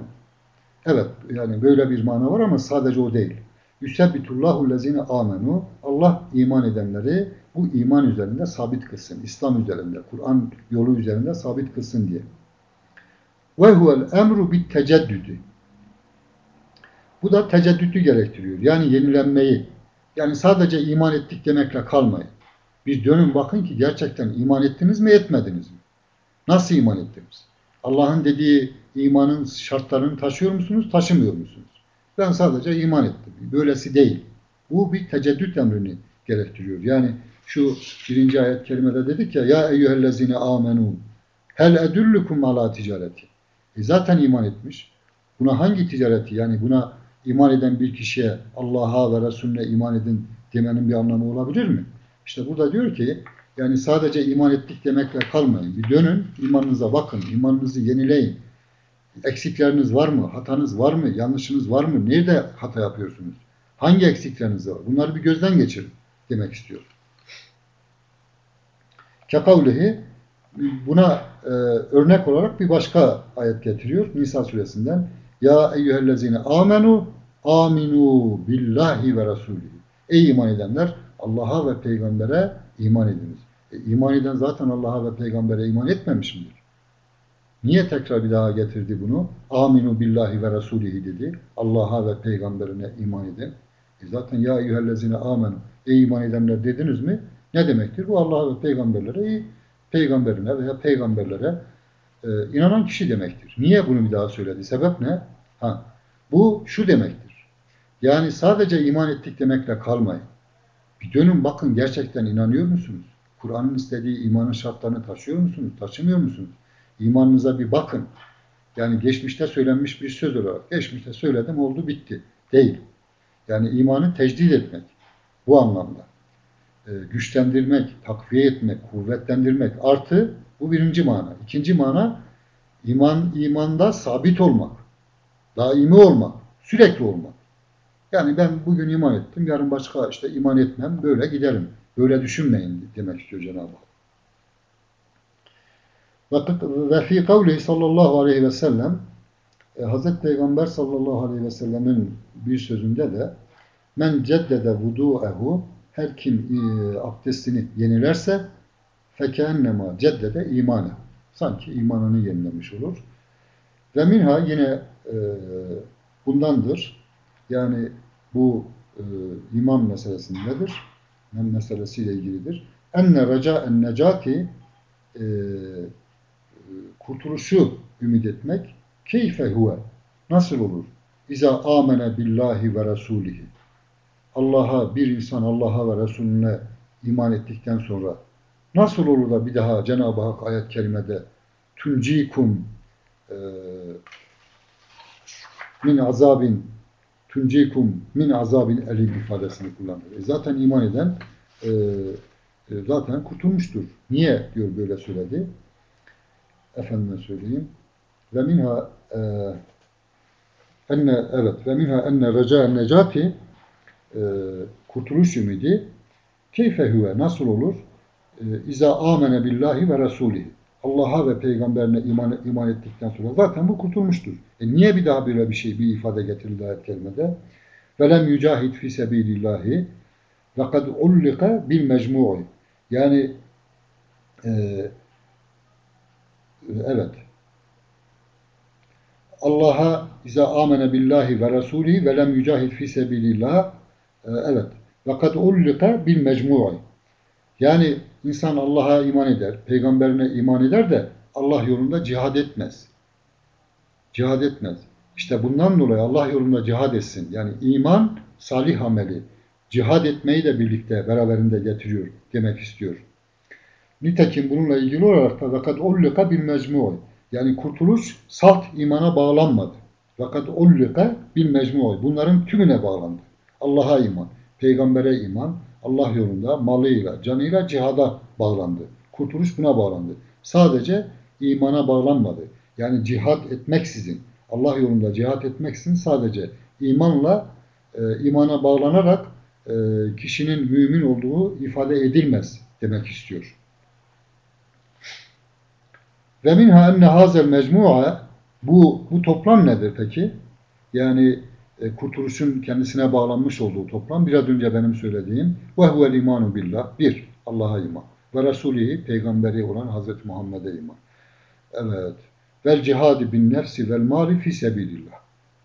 Evet yani böyle bir mana var ama sadece o değil. Yusebbitullahu lezine amenu. Allah iman edenleri bu iman üzerinde sabit kılsın. İslam üzerinde, Kur'an yolu üzerinde sabit kılsın diye. Ve huvel emru bit teceddüdü. Bu da teceddüdü gerektiriyor. Yani yenilenmeyi. Yani sadece iman ettik demekle kalmayın. Bir dönün bakın ki gerçekten iman ettiniz mi etmediniz mi? Nasıl iman ettiniz? Allah'ın dediği imanın şartlarını taşıyor musunuz, taşımıyor musunuz? Ben sadece iman ettim. Böylesi değil. Bu bir teceddüt emrini gerektiriyor. Yani şu birinci ayet kerimede dedik ya ya eyyühellezine amenu hel edullukum ala ticareti. E zaten iman etmiş. Buna hangi ticareti yani buna iman eden bir kişiye Allah'a ve Resulüne iman edin demenin bir anlamı olabilir mi? İşte burada diyor ki yani sadece iman ettik demekle kalmayın. Bir dönün, imanınıza bakın, imanınızı yenileyin. Eksikleriniz var mı? Hatanız var mı? Yanlışınız var mı? Nerede hata yapıyorsunuz? Hangi eksikleriniz var? Bunları bir gözden geçirin demek istiyor. Kekavlihi buna e, örnek olarak bir başka ayet getiriyor Nisa suresinden. Ya eyyühellezine amenu aminu billahi ve rasulihi. Ey iman edenler Allah'a ve peygambere iman ediniz. E, iman eden zaten Allah'a ve peygambere iman etmemiş midir? Niye tekrar bir daha getirdi bunu? Aminu billahi ve rasulihi dedi. Allah'a ve peygamberine iman edin. E zaten ya eyyühellezine amenu. Ey iman edenler dediniz mi? Ne demektir? Bu Allah'a ve peygamberlere, peygamberine veya peygamberlere e, inanan kişi demektir. Niye bunu bir daha söyledi? Sebep ne? Ha, bu şu demektir. Yani sadece iman ettik demekle kalmayın. Bir dönün bakın gerçekten inanıyor musunuz? Kur'an'ın istediği imanın şartlarını taşıyor musunuz? Taşımıyor musunuz? İmanınıza bir bakın. Yani geçmişte söylenmiş bir söz olarak. Geçmişte söyledim oldu bitti. Değil. Yani imanı tecdid etmek. Bu anlamda. Ee, güçlendirmek, takviye etmek, kuvvetlendirmek. Artı bu birinci mana. İkinci mana iman imanda sabit olmak. Daimi olmak. Sürekli olmak. Yani ben bugün iman ettim, yarın başka işte iman etmem, böyle giderim. Böyle düşünmeyin demek istiyor Cenab-ı Hak. Ve fi kavlihi sallallahu aleyhi ve sellem e, Hazreti Peygamber sallallahu aleyhi ve sellemin bir sözünde de men ceddede vudu'ehu her kim e, abdestini yenilerse fekennema ceddede imane sanki imanını yenilemiş olur. Ve minha yine e, bundandır. Yani bu e, iman meselesindedir. İman meselesiyle ilgilidir. Enne reca en necati e, kurtuluşu ümit etmek keyfe huve nasıl olur? İza amene billahi ve rasulihi Allah'a bir insan Allah'a ve Resulüne iman ettikten sonra nasıl olur da bir daha Cenab-ı Hak ayet kerimede tuncikum e, min azabin tuncikum min azabin elim ifadesini kullanıyor. E zaten iman eden e, e, zaten kurtulmuştur. Niye diyor böyle söyledi? Efendime söyleyeyim. Ve minha e, enne evet ve minha enne reca necati e, kurtuluş ümidi keyfe huve nasıl olur? E, İza amene billahi ve rasulihi. Allah'a ve peygamberine iman, iman ettikten sonra zaten bu kurtulmuştur. E niye bir daha böyle bir şey, bir ifade getirildi ayet kerimede? Velem yücahid fi sebilillahi ve kad ullika bil mecmu'i. Yani e, evet Allah'a iza amene billahi ve rasulihi ve lem yücahid fi sebilillah e, evet ve kad ullika bil mecmu'i. Yani insan Allah'a iman eder, peygamberine iman eder de Allah yolunda cihad etmez. Cihad etmez. İşte bundan dolayı Allah yolunda cihad etsin. Yani iman salih ameli. Cihad etmeyi de birlikte beraberinde getiriyor demek istiyor. Nitekim bununla ilgili olarak da vakat ullika bil mecmu'i. Yani kurtuluş salt imana bağlanmadı. Fakat ullika bil mecmu'i. Bunların tümüne bağlandı. Allah'a iman, peygambere iman, Allah yolunda malıyla, canıyla cihada bağlandı. Kurtuluş buna bağlandı. Sadece imana bağlanmadı. Yani cihat etmeksizin, Allah yolunda cihat etmeksizin sadece imanla, e, imana bağlanarak e, kişinin mümin olduğu ifade edilmez demek istiyor. Ve minha enne hazel mecmu'a bu, bu toplam nedir peki? Yani e, kurtuluşun kendisine bağlanmış olduğu toplam biraz önce benim söylediğim ve huvel imanu billah bir Allah'a iman ve Resulihi peygamberi olan Hazreti Muhammed'e iman. Evet. Vel cihadi bin nefsi vel mali fi sebilillah.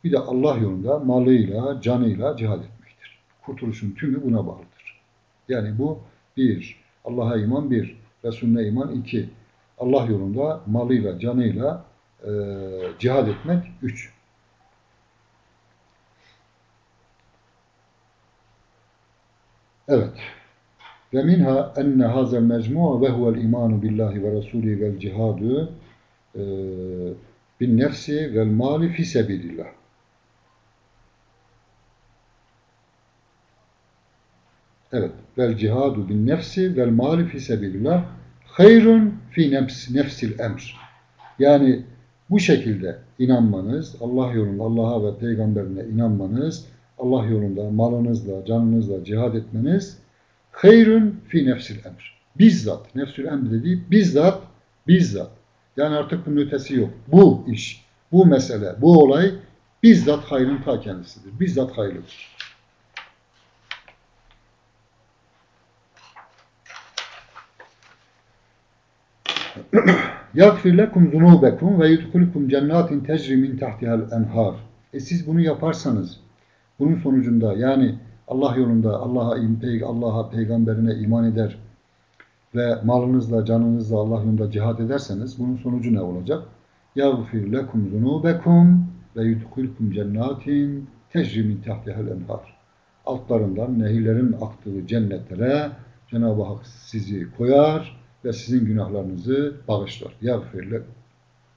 Bir de Allah yolunda malıyla, canıyla cihad etmektir. Kurtuluşun tümü buna bağlıdır. Yani bu bir, Allah'a iman bir, Resulüne iman iki, Allah yolunda malıyla, canıyla e, cihad etmek üç. Evet. Ve minha enne hazel mecmu'a ve huvel imanu billahi ve rasuli vel cihadu e, bin nefsi vel mali fi sebilillah. Evet. Vel cihadu bin nefsi vel mali fi sebilillah hayrun fi nefs, nefsil emr. Yani bu şekilde inanmanız, Allah yolunda Allah'a ve peygamberine inanmanız Allah yolunda malınızla, canınızla cihad etmeniz hayrun fi nefsil emr. Bizzat, nefsül emr dediği bizzat, bizzat. Yani artık bunun ötesi yok. Bu iş, bu mesele, bu olay bizzat hayrın ta kendisidir. Bizzat hayırlıdır. يَغْفِرْ لَكُمْ ذُنُوبَكُمْ وَيُدْخُلُكُمْ جَنَّاتٍ تَجْرِ مِنْ تَحْتِهَا الْاَنْهَارِ E siz bunu yaparsanız, bunun sonucunda yani Allah yolunda Allah'a Allah'a peygamberine iman eder ve malınızla, canınızla Allah yolunda cihad ederseniz bunun sonucu ne olacak? يَغْفِرْ لَكُمْ ذُنُوبَكُمْ وَيُدْخُلْكُمْ جَنَّاتٍ تَجْرِ مِنْ تَحْتِهَا الْاَنْهَارِ Altlarından nehirlerin aktığı cennetlere Cenab-ı Hak sizi koyar ve sizin günahlarınızı bağışlar. Yağfir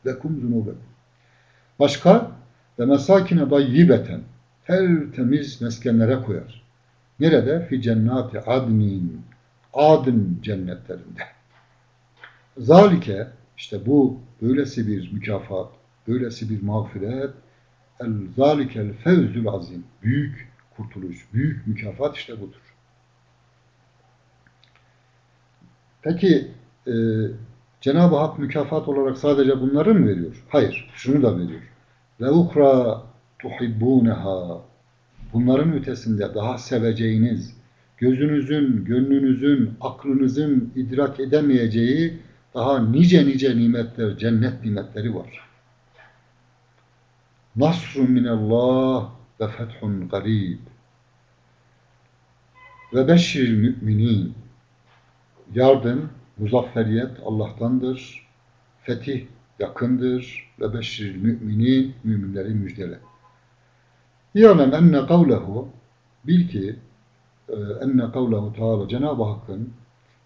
lekum zunubekum. Başka ve mesakine dayyibeten tertemiz meskenlere koyar. Nerede? Fi cennati adnin. Adın cennetlerinde. Zalike işte bu böylesi bir mükafat, böylesi bir mağfiret el zalikel fevzül azim. Büyük kurtuluş, büyük mükafat işte budur. Peki e, Cenab-ı Hak mükafat olarak sadece bunları mı veriyor? Hayır, şunu da veriyor. Ve ukra tuhibbuneha bunların ötesinde daha seveceğiniz, gözünüzün, gönlünüzün, aklınızın idrak edemeyeceği daha nice nice nimetler, cennet nimetleri var. Nasrun minallah ve fethun garib ve beşiril müminin yardım, muzafferiyet Allah'tandır, fetih yakındır ve beşiril müminin müminleri müjdele. İ'lem enne kavlehu bil ki e, enne kavlehu Teala Cenab-ı Hakk'ın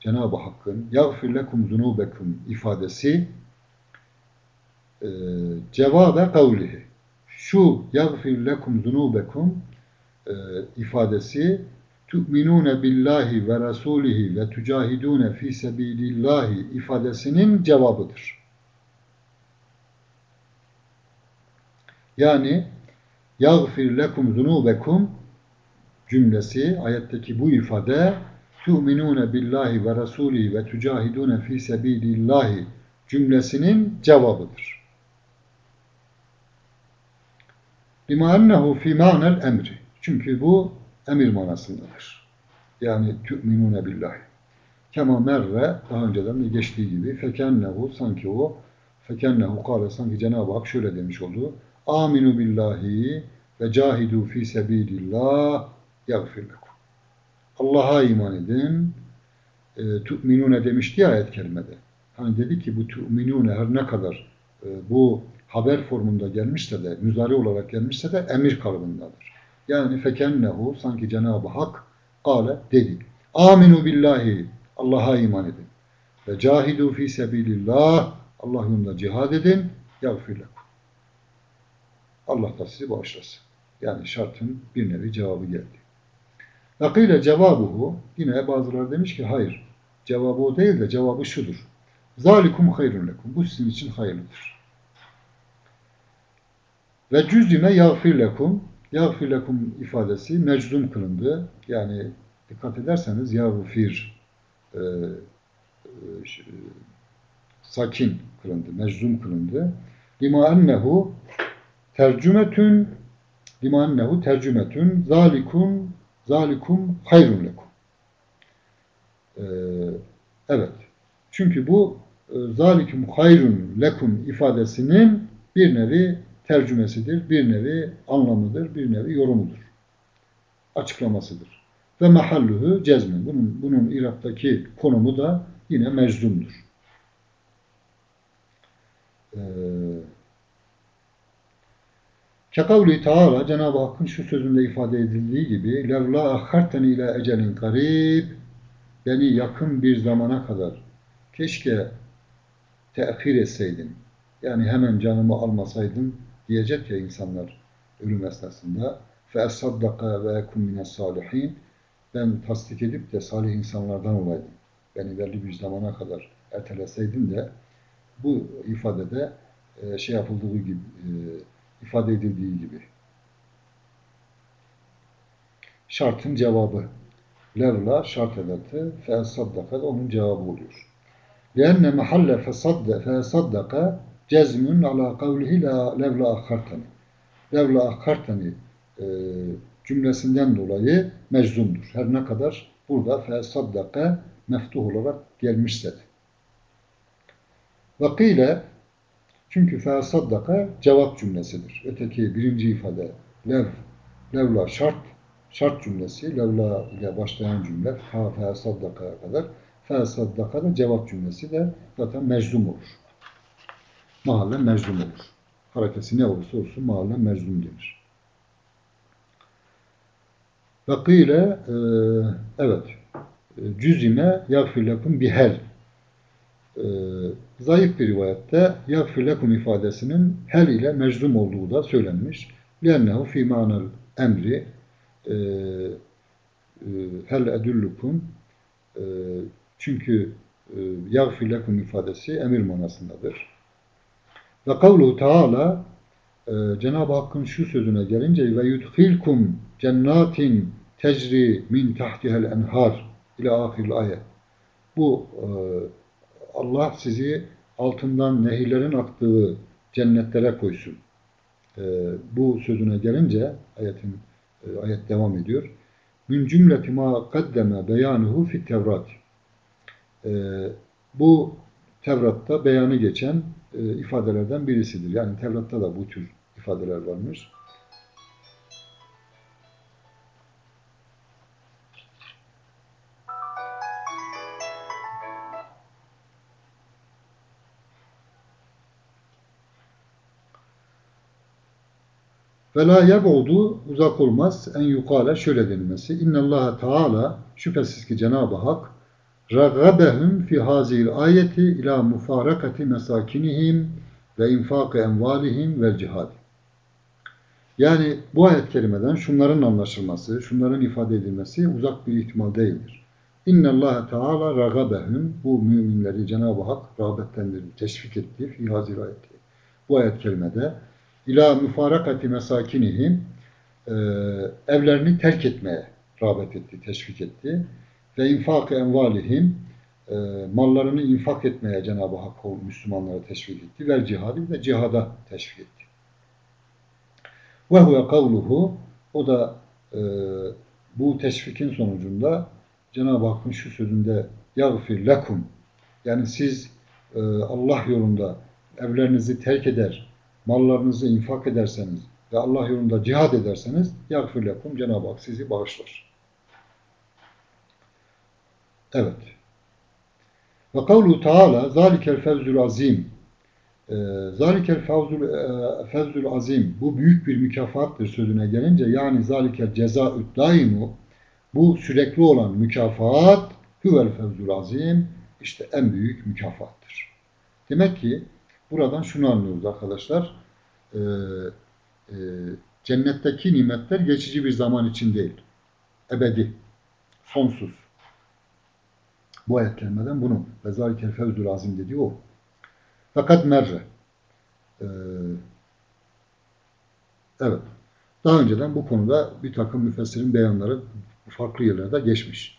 Cenab-ı Hakk'ın yagfir lekum zunubekum ifadesi e, cevabe kavlihi. Şu yagfir lekum zunubekum e, ifadesi tu'minune billahi ve rasulihi ve tucahidune fi sebilillahi ifadesinin cevabıdır. Yani yagfir lekum zunubekum cümlesi ayetteki bu ifade tu'minune billahi ve rasulihi ve tucahidune fi sebilillahi cümlesinin cevabıdır. Bima ennehu fi ma'nel emri. Çünkü bu emir manasındadır. Yani tü'minune billahi. Kema merre daha önceden de geçtiği gibi fekennehu sanki o fekennehu kâle sanki Cenab-ı Hak şöyle demiş oldu. Aminu billahi ve cahidu fi sebilillah yagfir. Allah'a iman edin. E, tu'minune demişti ayet kerimede. Hani dedi ki bu tu'minune her ne kadar e, bu haber formunda gelmişse de, müzari olarak gelmişse de emir kalıbındadır. Yani fekennehu sanki Cenab-ı Hak kâle dedi. Aminu billahi Allah'a iman edin. Ve cahidu fi sebilillah Allah yolunda cihad edin. Yagfir lekum. Allah da sizi bağışlasın. Yani şartın bir nevi cevabı geldi. Vakile cevabuhu yine bazıları demiş ki hayır. Cevabı o değil de cevabı şudur. Zalikum hayrun lekum. Bu sizin için hayırlıdır. Ve cüzime yağfir lekum. Yağfir lekum ifadesi meczum kılındı. Yani dikkat ederseniz yağfir e, e, sakin kılındı, meczum kılındı. Lima ennehu tercümetün lima ennehu tercümetün zalikun zalikum hayrun lekum. Ee, evet. Çünkü bu e, zalikum hayrun lekum ifadesinin bir nevi tercümesidir, bir nevi anlamıdır, bir nevi yorumudur. Açıklamasıdır. Ve mahalluhu cezmin. Bunun, bunun İrak'taki konumu da yine meczumdur. Ee, Kekavli Teala Cenab-ı Hakk'ın şu sözünde ifade edildiği gibi levla akharteni ile ecelin garib beni yakın bir zamana kadar keşke tehir etseydin yani hemen canımı almasaydın diyecek ya insanlar ölüm esnasında fe esaddaka ve ekun mines salihin ben tasdik edip de salih insanlardan olaydım. Beni belli bir zamana kadar erteleseydin de bu ifadede e, şey yapıldığı gibi e, ifade edildiği gibi. Şartın cevabı. Levla şart edatı fe saddaka onun cevabı oluyor. لأن محل فصد cezmün ala kavlihi la levla akhartani. Levla akhartani e, cümlesinden dolayı meczumdur. Her ne kadar burada fe saddaka meftuh olarak gelmişse de. Vakile çünkü fe saddaka cevap cümlesidir. Öteki birinci ifade lev, levla şart, şart cümlesi, levla ile başlayan cümle ha fe saddaka'ya kadar fe saddaka da cevap cümlesi de zaten meczum olur. Mahallen meczum olur. Harekesi ne olursa olsun mahallen meczum denir. Vakile e, evet cüzime yagfir lekum bihel e, zayıf bir rivayette yagfir lekum ifadesinin hel ile meczum olduğu da söylenmiş. Lennehu fi manal emri e, e, hel edullukum e, çünkü e, yagfir lekum ifadesi emir manasındadır. Ve kavluhu taala e, Cenab-ı Hakk'ın şu sözüne gelince ve yudhilkum cennatin tecri min tahtihel enhar ile ahiril ayet. Bu e, Allah sizi altından nehirlerin aktığı cennetlere koysun. E, bu sözüne gelince ayetin ayet devam ediyor. Min cümleti ma kaddeme beyanuhu fit tevrat. Bu Tevrat'ta beyanı geçen e, ifadelerden birisidir. Yani Tevrat'ta da bu tür ifadeler varmış. Ve la uzak olmaz en yukale şöyle denilmesi. İnna Allah Teala şüphesiz ki Cenab-ı Hak ragabehum fi hazil ayeti ila mufarakati mesakinihim ve infakı envalihim vel cihad. Yani bu ayet kerimeden şunların anlaşılması, şunların ifade edilmesi uzak bir ihtimal değildir. İnna Allah Teala ragabehum bu müminleri Cenab-ı Hak rağbetlendirdi, teşvik etti fi hazil ayeti. Bu ayet kerimede ila müfarakati mesakinihim evlerini terk etmeye rağbet etti, teşvik etti. Ve infak envalihim e, mallarını infak etmeye Cenab-ı Hak Müslümanlara teşvik etti. Ve cihadı ve cihada teşvik etti. Ve huve kavluhu o da e, bu teşvikin sonucunda Cenab-ı Hakk'ın şu sözünde yagfir lekum yani siz e, Allah yolunda evlerinizi terk eder, mallarınızı infak ederseniz ve Allah yolunda cihad ederseniz yagfir lekum Cenab-ı Hak sizi bağışlar. Evet. Ve kavlu Teala zalikel fevzul azim e, zalikel fevzul, e, fevzul azim bu büyük bir mükafattır sözüne gelince yani zalikel cezaü't daimu bu sürekli olan mükafat huvel fevzul azim işte en büyük mükafattır. Demek ki buradan şunu anlıyoruz arkadaşlar. E, e, cennetteki nimetler geçici bir zaman için değil. Ebedi. Sonsuz. Bu ayet kelimeden bunu. Ve zalikel fevzul azim dediği o. Fakat merre. Ee, evet. Daha önceden bu konuda bir takım müfessirin beyanları farklı yerlerde geçmiş.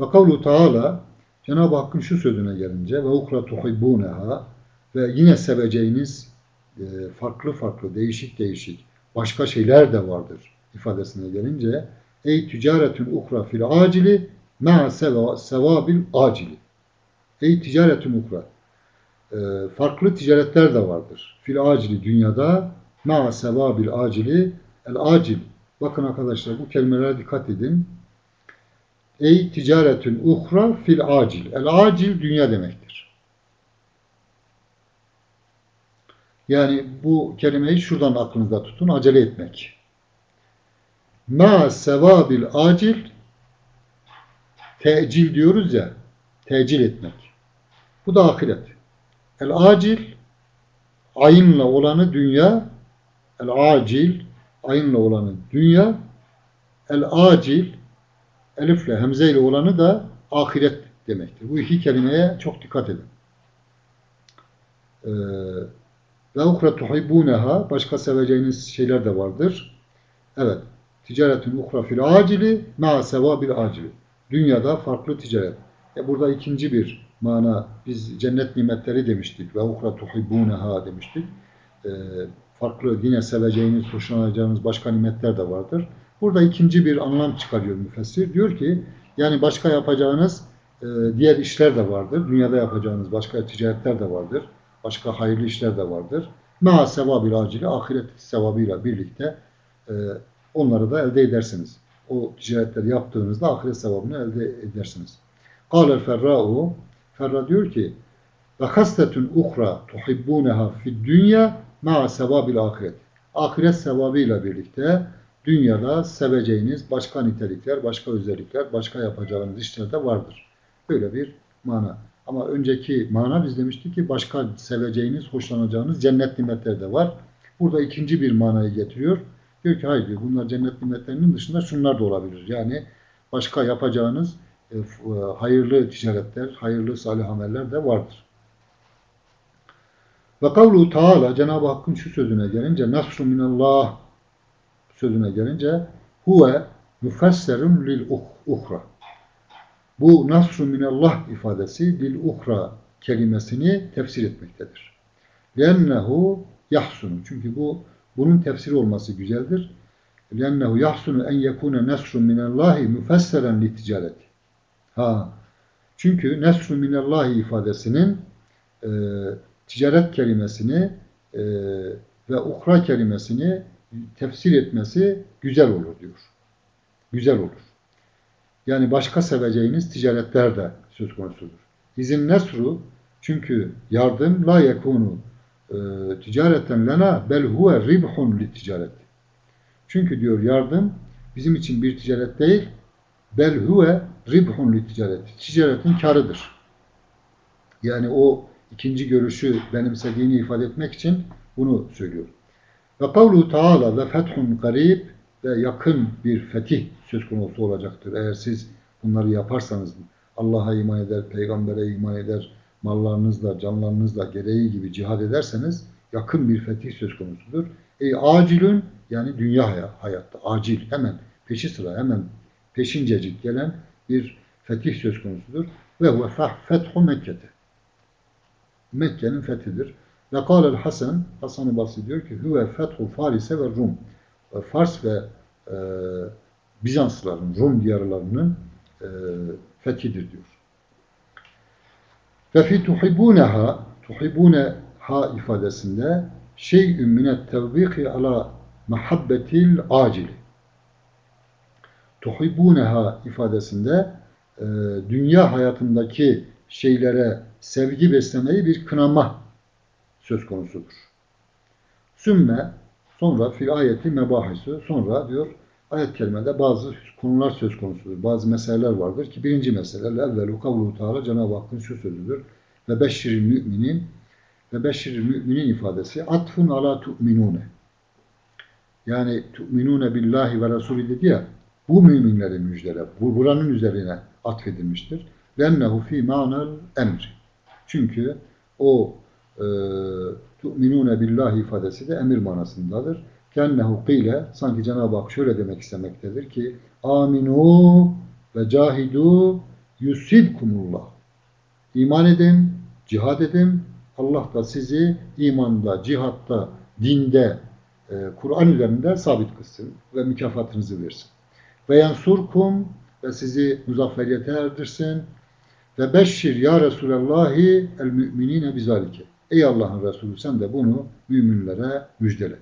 Ve kavlu Teala Cenab-ı Hakk'ın şu sözüne gelince ve ukra tuhibbuneha ve yine seveceğiniz e, farklı farklı değişik değişik başka şeyler de vardır ifadesine gelince ey ticaretün ukra fil acili ma sevabil acili ey ticaretün ukra e, farklı ticaretler de vardır. Fil acili dünyada ma sevabil acili el acil. Bakın arkadaşlar bu kelimelere dikkat edin. Ey ticaretün uhra fil acil. El acil dünya demektir. Yani bu kelimeyi şuradan aklınızda tutun. Acele etmek. Ma sevabil acil tecil diyoruz ya. Tecil etmek. Bu da ahiret. El acil ayınla olanı dünya el acil ayınla olanı dünya el acil elifle hemzeyle olanı da ahiret demektir. Bu iki kelimeye çok dikkat edin. Ee, ve ukra tuhibbuneha başka seveceğiniz şeyler de vardır. Evet. Ticaretin ukra fil acili ma sevabil acili. Dünyada farklı ticaret. E burada ikinci bir mana biz cennet nimetleri demiştik ve ukra tuhibbuneha demiştik. E, farklı yine seveceğiniz, hoşlanacağınız başka nimetler de vardır. Burada ikinci bir anlam çıkarıyor müfessir. Diyor ki yani başka yapacağınız e, diğer işler de vardır. Dünyada yapacağınız başka ticaretler de vardır. Başka hayırlı işler de vardır. Ma sevabil acili ahiret sevabıyla birlikte e, onları da elde edersiniz. O ticaretleri yaptığınızda ahiret sevabını elde edersiniz. Kâlel ferra'u Ferra diyor ki ve hasletun uhra tuhibbuneha fid dünya ma sevabil ahiret. Ahiret sevabıyla birlikte dünyada seveceğiniz başka nitelikler, başka özellikler, başka yapacağınız işler de vardır. Böyle bir mana. Ama önceki mana biz demiştik ki başka seveceğiniz, hoşlanacağınız cennet nimetleri de var. Burada ikinci bir manayı getiriyor. Diyor ki hayır diyor, bunlar cennet nimetlerinin dışında şunlar da olabilir. Yani başka yapacağınız e, e, hayırlı ticaretler, hayırlı salih ameller de vardır. Ve kavlu Teala Cenab-ı Hakk'ın şu sözüne gelince nasru minallah sözüne gelince huve müfesserun lil uhra. Bu nasru minallah ifadesi lil uhra kelimesini tefsir etmektedir. Lennehu yahsunu. Çünkü bu bunun tefsiri olması güzeldir. Lennehu yahsunu en yekune nasrun minallahi müfesseren li ticareti. Ha. Çünkü nesru minallahi ifadesinin e, ticaret kelimesini e, ve ukra kelimesini tefsir etmesi güzel olur diyor. Güzel olur. Yani başka seveceğiniz ticaretler de söz konusudur. Bizim nesru çünkü yardım la yekunu e, ticareten lena bel huve ribhun li ticaret. Çünkü diyor yardım bizim için bir ticaret değil, bel huve ribhun li ticaret. Ticaretin karıdır. Yani o ikinci görüşü benimsediğini ifade etmek için bunu söylüyor. Ve kavlu taala ve fethun garib ve yakın bir fetih söz konusu olacaktır. Eğer siz bunları yaparsanız Allah'a iman eder, peygambere iman eder, mallarınızla, canlarınızla gereği gibi cihad ederseniz yakın bir fetih söz konusudur. Ey acilün yani dünya hayatta acil hemen peşi sıra hemen peşincecik gelen bir fetih söz konusudur. ve huve fethu Mekke'te. Mekke'nin fethidir. Ve kâlel Hasan, Hasan-ı Basri diyor ki huve fethu Faris'e ve Rum. E, Fars ve e, Bizanslıların, Rum diyarlarının e, fethidir diyor. Ve fi tuhibbuneha, tuhibbuneha ifadesinde şey'ün minet tevbiki ala mahabbetil acili. Tuhibbuneha ifadesinde e, dünya hayatındaki şeylere sevgi beslemeyi bir kınama söz konusudur. Sümme sonra fil ayeti mebahisi sonra diyor ayet kerimede bazı konular söz konusudur. Bazı meseleler vardır ki birinci mesele evvelu kavlu Teala Cenab-ı Hakk'ın şu sözüdür. Ve beşşiril müminin ve beşşiril müminin ifadesi atfun ala tu'minune. Yani tu'minune billahi ve Resulü dedi ya bu müminleri müjdele. Bu buranın üzerine atfedilmiştir. Lennehu fi ma'nel emri. Çünkü o e, tu'minune billahi ifadesi de emir manasındadır. Kennehu kıyle sanki Cenab-ı Hak şöyle demek istemektedir ki aminu ve cahidu yusibkumullah. İman edin, cihad edin. Allah da sizi imanda, cihatta, dinde, e, Kur'an üzerinde sabit kılsın ve mükafatınızı versin. Ve yansurkum ve sizi muzafferiyete erdirsin. Ve beşşir ya Resulallahi el müminine bizalike. Ey Allah'ın Resulü sen de bunu müminlere müjdele.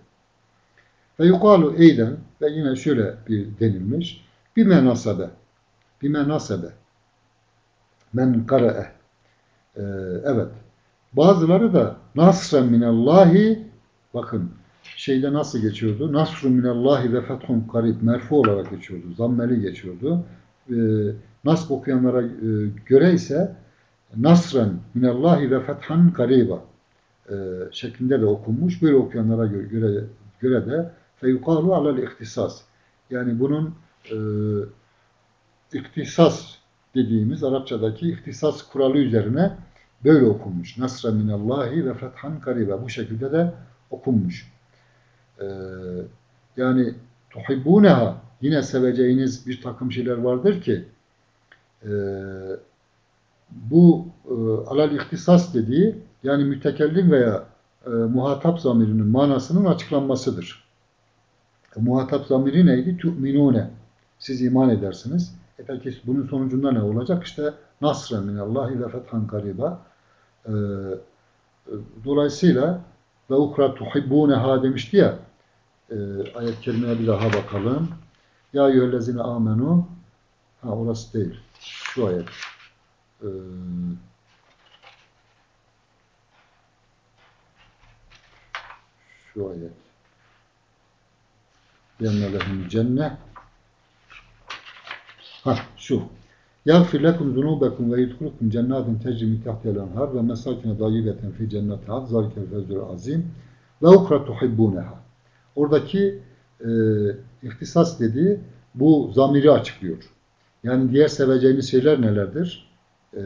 Ve yukalu eyden ve yine şöyle bir denilmiş. Bir menasabe. Bir menasabe. Men karae. Ee, evet. Bazıları da nasren minallahi bakın şeyde nasıl geçiyordu? Nasrun minallahi ve fethun karib merfu olarak geçiyordu. Zammeli geçiyordu. Ee, nasb okuyanlara e, göre ise nasren minallahi ve fethan kariba e, şeklinde de okunmuş. Böyle okuyanlara göre, göre de feyukalu alel ihtisas. Yani bunun e, ihtisas dediğimiz Arapçadaki ihtisas kuralı üzerine böyle okunmuş. Nasra minallahi ve fethan karibe. Bu şekilde de okunmuş. E, yani tuhibbuneha yine seveceğiniz bir takım şeyler vardır ki e, bu e, alal ihtisas dediği yani mütekellim veya e, muhatap zamirinin manasının açıklanmasıdır. E, muhatap zamiri neydi? Tu'minune. Siz iman edersiniz. E peki bunun sonucunda ne olacak? İşte nasre minallahi ve fethan kariba. E, e, dolayısıyla ve ukra tuhibbuneha demişti ya e, ayet kerimeye bir daha bakalım. Ya eyyühellezine amenu ha orası değil. Şu ayet. Ee, şu ayet. Yenne lehum cenne. Ha şu. Yagfir lekum zunubekum ve yudkulukum cennetin tecri min tahtiha'l enhar ve mesakine dayyibeten fi cenneti had zalikel fevzul azim ve ukra tuhibbuneha. Oradaki e, ihtisas dediği bu zamiri açıklıyor. Yani diğer seveceğiniz şeyler nelerdir? Ee,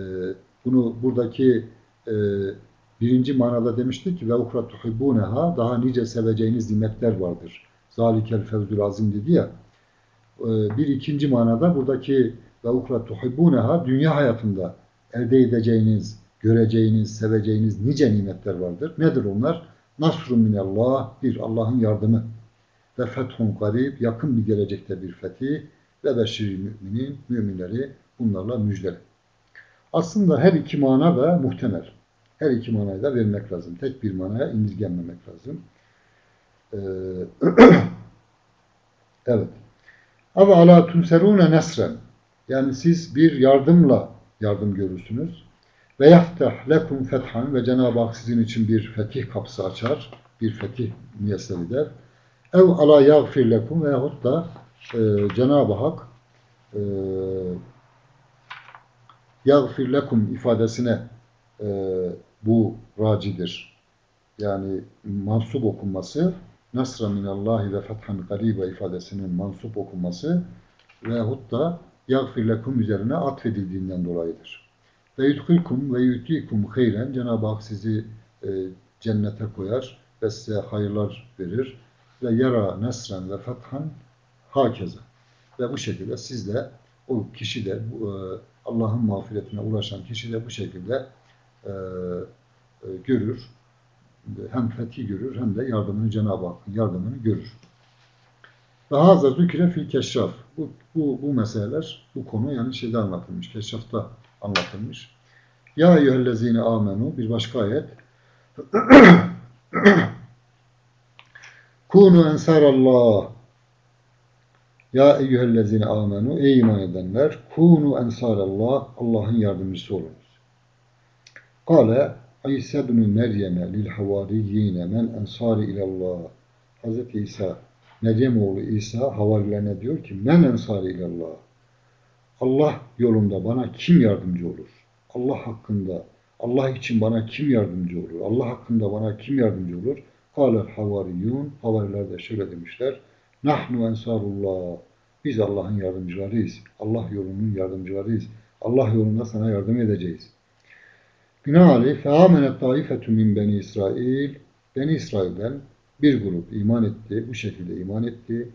bunu buradaki e, birinci manada demiştik ki ve ukra tuhibbuneha daha nice seveceğiniz nimetler vardır. Zalikel fevzul azim dedi ya. Ee, bir ikinci manada buradaki ve ukra tuhibbuneha dünya hayatında elde edeceğiniz, göreceğiniz, seveceğiniz nice nimetler vardır. Nedir onlar? Nasrun minallah, bir Allah'ın yardımı ve fethun garib, yakın bir gelecekte bir fetih ve beşir müminin, müminleri bunlarla müjdele. Aslında her iki mana da muhtemel. Her iki manayı da vermek lazım. Tek bir manaya indirgenmemek lazım. Ee, [CLEARS THROAT] evet. Ama ala tumserune nesren. Yani siz bir yardımla yardım görürsünüz. Ve yaftah lekum fethan ve Cenab-ı Hak sizin için bir fetih kapısı açar. Bir fetih müyesser eder. Ev ala yagfir lekum veyahut da e, Cenab-ı Hak e, yagfir lekum ifadesine e, bu racidir. Yani mansup okunması Nasra minallahi ve fethan gariba ifadesinin mansup okunması veyahut da yagfir lekum üzerine atfedildiğinden dolayıdır. Ve yudkilkum ve yutikum hayren Cenab-ı Hak sizi e, cennete koyar ve size hayırlar verir ve yara nesren ve fethan hakeza. Ve bu şekilde siz de o kişi de e, Allah'ın mağfiretine ulaşan kişi de bu şekilde e, e, görür. Hem fethi görür hem de yardımını Cenab-ı Hakk'ın yardımını görür. Ve hazır zükre fil keşraf. Bu, bu, bu meseleler, bu konu yani şeyde anlatılmış, keşrafta anlatılmış. Ya eyyühellezine amenu bir başka ayet. [CLEARS THROAT] Kunu ensarallah. Ya eyyühellezine amenu ey iman edenler kunu ensarallah Allah'ın yardımcısı olunuz. Kale İsa ibn Meryem'e lil havariyyine men ensari ilallah. Hz. İsa Meryem oğlu İsa havarilerine diyor ki men ensari ilallah. Allah yolunda bana kim yardımcı olur? Allah hakkında, Allah için bana kim yardımcı olur? Allah hakkında bana kim yardımcı olur? Kâlel havariyun. Havariler de şöyle demişler. Nahnu ensarullah. Biz Allah'ın yardımcılarıyız. Allah yolunun yardımcılarıyız. Allah yolunda sana yardım edeceğiz. Binaenaleyh feamenet taifetü min beni İsrail. Beni İsrail'den bir grup iman etti. Bu şekilde iman etti.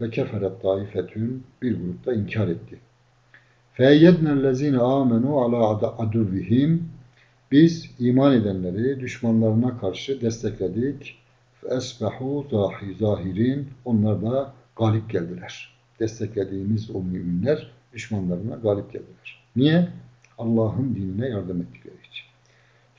Ve keferet taifetün bir grup da inkar etti. Feyyednellezine amenu ala aduvvihim biz iman edenleri düşmanlarına karşı destekledik. Esbehu zahirin onlar da galip geldiler. Desteklediğimiz o müminler düşmanlarına galip geldiler. Niye? Allah'ın dinine yardım ettikleri.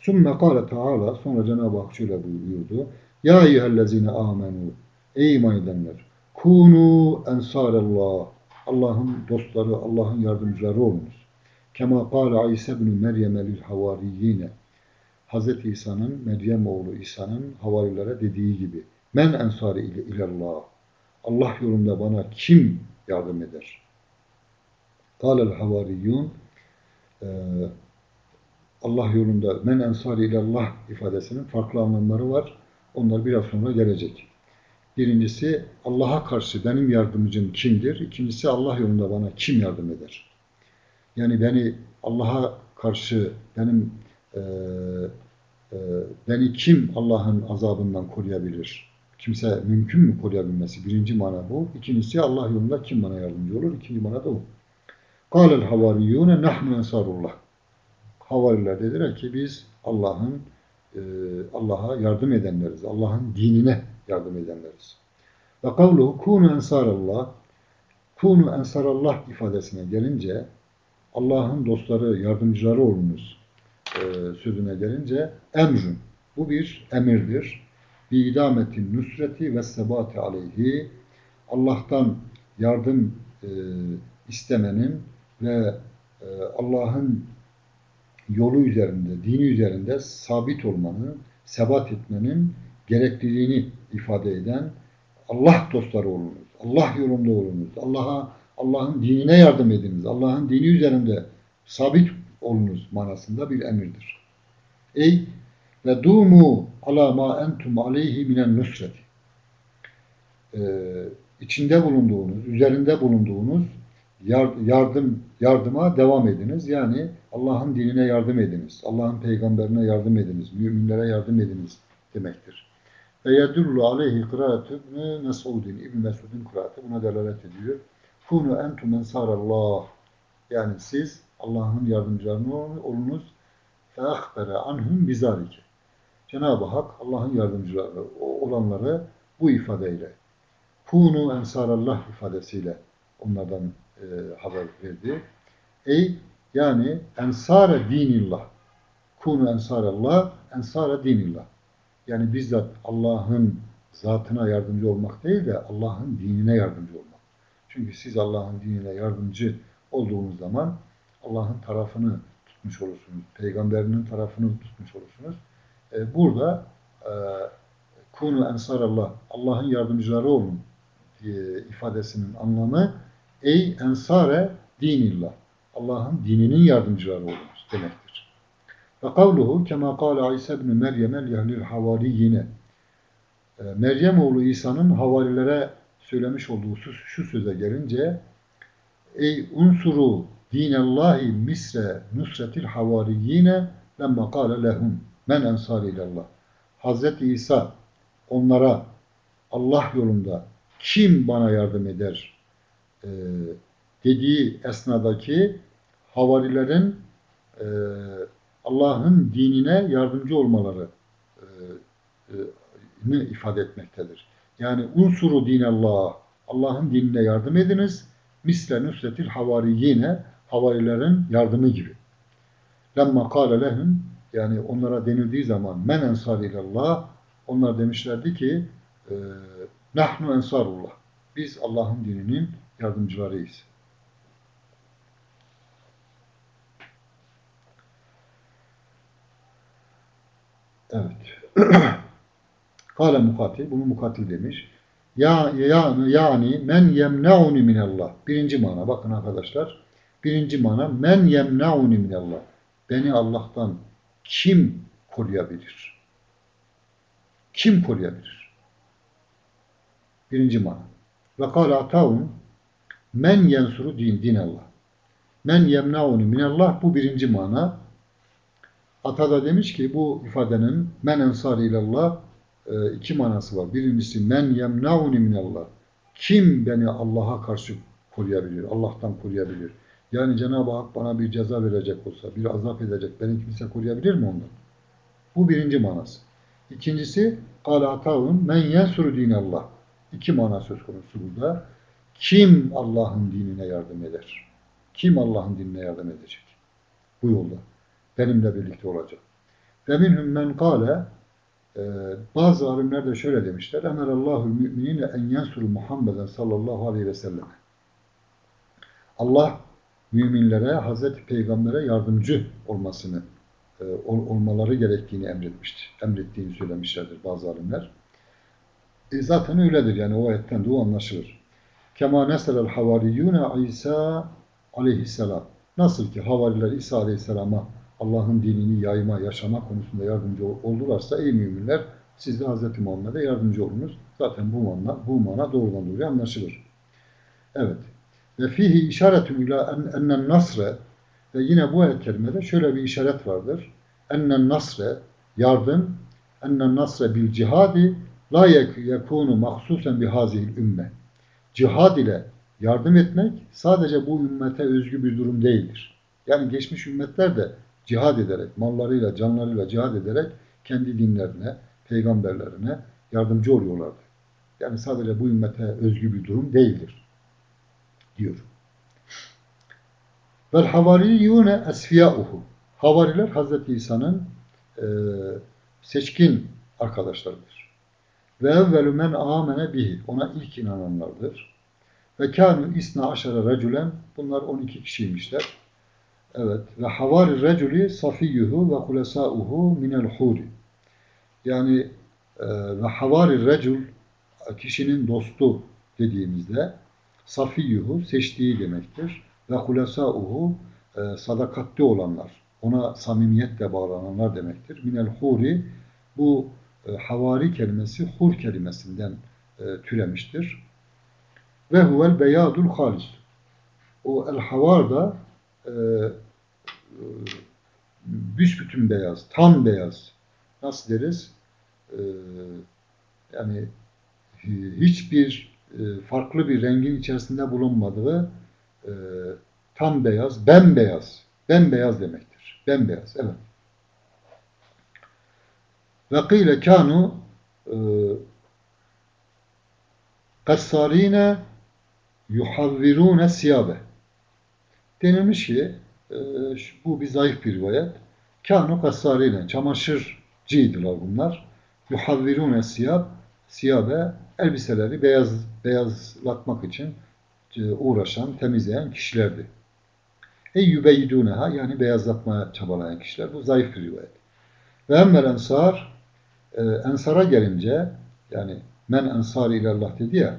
Sümme kâle Teala sonra Cenab-ı Hak şöyle buyuruyordu. Ya eyyühellezine amenu ey iman edenler kunu ensarallah Allah'ın dostları, Allah'ın yardımcıları olunuz. Kema kâle İsa ibn Meryem lil havariyyine Hz. İsa'nın, Meryem oğlu İsa'nın havarilere dediği gibi Men ensari ilallah Allah yolunda bana kim yardım eder? Kâlel havariyyun Allah yolunda men ensari ilallah ifadesinin farklı anlamları var. Onlar biraz sonra gelecek. Birincisi Allah'a karşı benim yardımcım kimdir? İkincisi Allah yolunda bana kim yardım eder? Yani beni Allah'a karşı benim e, e, beni kim Allah'ın azabından koruyabilir? Kimse mümkün mü koruyabilmesi? Birinci mana bu. İkincisi Allah yolunda kim bana yardımcı olur? İkinci mana da o. Kâlel havariyyûne nahnu ensarullah. Havariler dediler ki biz Allah'ın e, Allah'a yardım edenleriz. Allah'ın dinine yardım edenleriz. Ve kavluhu kunu ensarallah kunu ensarallah ifadesine gelince Allah'ın dostları, yardımcıları olunuz e, sözüne gelince emrün. Bu bir emirdir. Bi idametin nusreti ve sebati aleyhi Allah'tan yardım e, istemenin ve e, Allah'ın yolu üzerinde, dini üzerinde sabit olmanın, sebat etmenin gerekliliğini ifade eden Allah dostları olunuz. Allah yolunda olunuz. Allah'a Allah'ın dinine yardım ediniz. Allah'ın dini üzerinde sabit olunuz manasında bir emirdir. Ey ve dumu ala ma entum aleyhi minen nusreti. Ee, içinde bulunduğunuz, üzerinde bulunduğunuz yardım yardıma devam ediniz. Yani Allah'ın dinine yardım ediniz. Allah'ın peygamberine yardım ediniz. Müminlere yardım ediniz demektir. Ve yedullu aleyhi kıraatü ibn Mesudin. İbn Mesud'un kıraatı buna delalet ediyor. Kunu entum ensarallah. Yani siz Allah'ın yardımcılarını olunuz. Fe ahbere anhum bizarike. Cenab-ı Hak Allah'ın yardımcıları olanları bu ifadeyle kunu ensarallah ifadesiyle onlardan e, haber verdi. Ey yani ensare dinillah. Kunu ensarallah, ensare dinillah. Yani bizzat Allah'ın zatına yardımcı olmak değil de Allah'ın dinine yardımcı olmak. Çünkü siz Allah'ın dinine yardımcı olduğunuz zaman Allah'ın tarafını tutmuş olursunuz. Peygamberinin tarafını tutmuş olursunuz. Ee, burada e, kunu ensarallah, Allah'ın yardımcıları olun diye ifadesinin anlamı ey ensare dinillah. Allah'ın dininin yardımcıları olunuz demektir. Ve kavluhu kema kâle İsa ibn Meryem'e lihlil havariyine. Ee, Meryem oğlu İsa'nın havarilere söylemiş olduğu şu söze gelince Ey unsuru dinallahi misre nusretil havariyine lemma kâle lehum men ensar ilallah. Hazreti İsa onlara Allah yolunda kim bana yardım eder e, dediği esnadaki havarilerin e, Allah'ın dinine yardımcı olmaları e, e, ifade etmektedir. Yani unsuru dinallah, Allah'ın dinine yardım ediniz. Misle nusretil havariyine, havarilerin yardımı gibi. Lemma kâle lehum, yani onlara denildiği zaman men ensar ilallah, onlar demişlerdi ki e, nahnu ensarullah. Biz Allah'ın dininin yardımcılarıyız. Evet. [CLEARS THROAT] Kale mukatil, bunu mukatil demiş. Ya, ya, yani men yemnauni minallah. Birinci mana bakın arkadaşlar. Birinci mana men yemnauni minallah. Beni Allah'tan kim koruyabilir? Kim koruyabilir? Birinci mana. Ve kâle atavun men yensuru din dinallah. Men yemnauni minallah bu birinci mana. Ata da demiş ki bu ifadenin men ensar ilallah e, iki manası var. Birincisi men yemnauni minallah. Kim beni Allah'a karşı koruyabilir? Allah'tan koruyabilir. Yani Cenab-ı Hak bana bir ceza verecek olsa, bir azap edecek, beni kimse koruyabilir mi ondan? Bu birinci manası. İkincisi, قَالَ atavun men yensuru dinallah. İki mana söz konusu burada. Kim Allah'ın dinine yardım eder? Kim Allah'ın dinine yardım edecek? Bu yolda. Benimle birlikte olacak. Ve minhum men kâle bazı alimler de şöyle demişler. Emerallahu müminine en yensuru Muhammeden sallallahu aleyhi ve sellem. Allah müminlere, Hazreti Peygamber'e yardımcı olmasını, e, olmaları gerektiğini emretmiştir. Emrettiğini söylemişlerdir bazı alimler. E zaten öyledir yani o ayetten de o anlaşılır. Kema neselel havariyyune İsa aleyhisselam. Nasıl ki havariler İsa aleyhisselama Allah'ın dinini yayma, yaşama konusunda yardımcı oldularsa ey müminler siz de Hz. Muhammed'e yardımcı olunuz. Zaten bu mana, bu mana doğrudan doğruya anlaşılır. Evet. Ve fihi işaretun ila ennen nasre ve yine bu ayet kerimede şöyle bir işaret vardır. Ennen nasre yardım ennen nasre bil cihadi la yekunu mahsusen bi hazihil ümme. Cihad ile yardım etmek sadece bu ümmete özgü bir durum değildir. Yani geçmiş ümmetler de cihad ederek, mallarıyla, canlarıyla cihad ederek kendi dinlerine, peygamberlerine yardımcı oluyorlardı. Yani sadece bu ümmete özgü bir durum değildir. Diyor. Vel havariyune esfiyauhu. Havariler Hazreti İsa'nın e, seçkin arkadaşlarıdır. Ve evvelü men amene bihi. Ona ilk inananlardır. Ve kânü isna aşara recülen. Bunlar 12 kişiymişler. Evet. Ve havari reculi safiyyuhu ve kulesauhu minel huri. Yani e, ve havari recul kişinin dostu dediğimizde safiyyuhu seçtiği demektir. Ve hulesauhu e, sadakatli olanlar, ona samimiyetle bağlananlar demektir. Minel huri bu e, havari kelimesi hur kelimesinden e, türemiştir. Ve huvel beyadul halis. O el havar da e, e, büsbütün beyaz, tam beyaz. Nasıl deriz? E, yani hiçbir e, farklı bir rengin içerisinde bulunmadığı e, tam beyaz, bembeyaz. Bembeyaz demektir. Bembeyaz, evet. Ve kıyle kanu e, kassarine yuhavvirune siyabe denilmiş ki e, bu bir zayıf bir rivayet. Kânu kassarîne çamaşırcıydılar bunlar. Yuhavvirûne siyab siyabe elbiseleri beyaz beyazlatmak için e, uğraşan, temizleyen kişilerdi. Ey yübeydûneha yani beyazlatmaya çabalayan kişiler. Bu zayıf bir rivayet. Ve emmel ensar e, ensara gelince yani men ensar ilallah dedi ya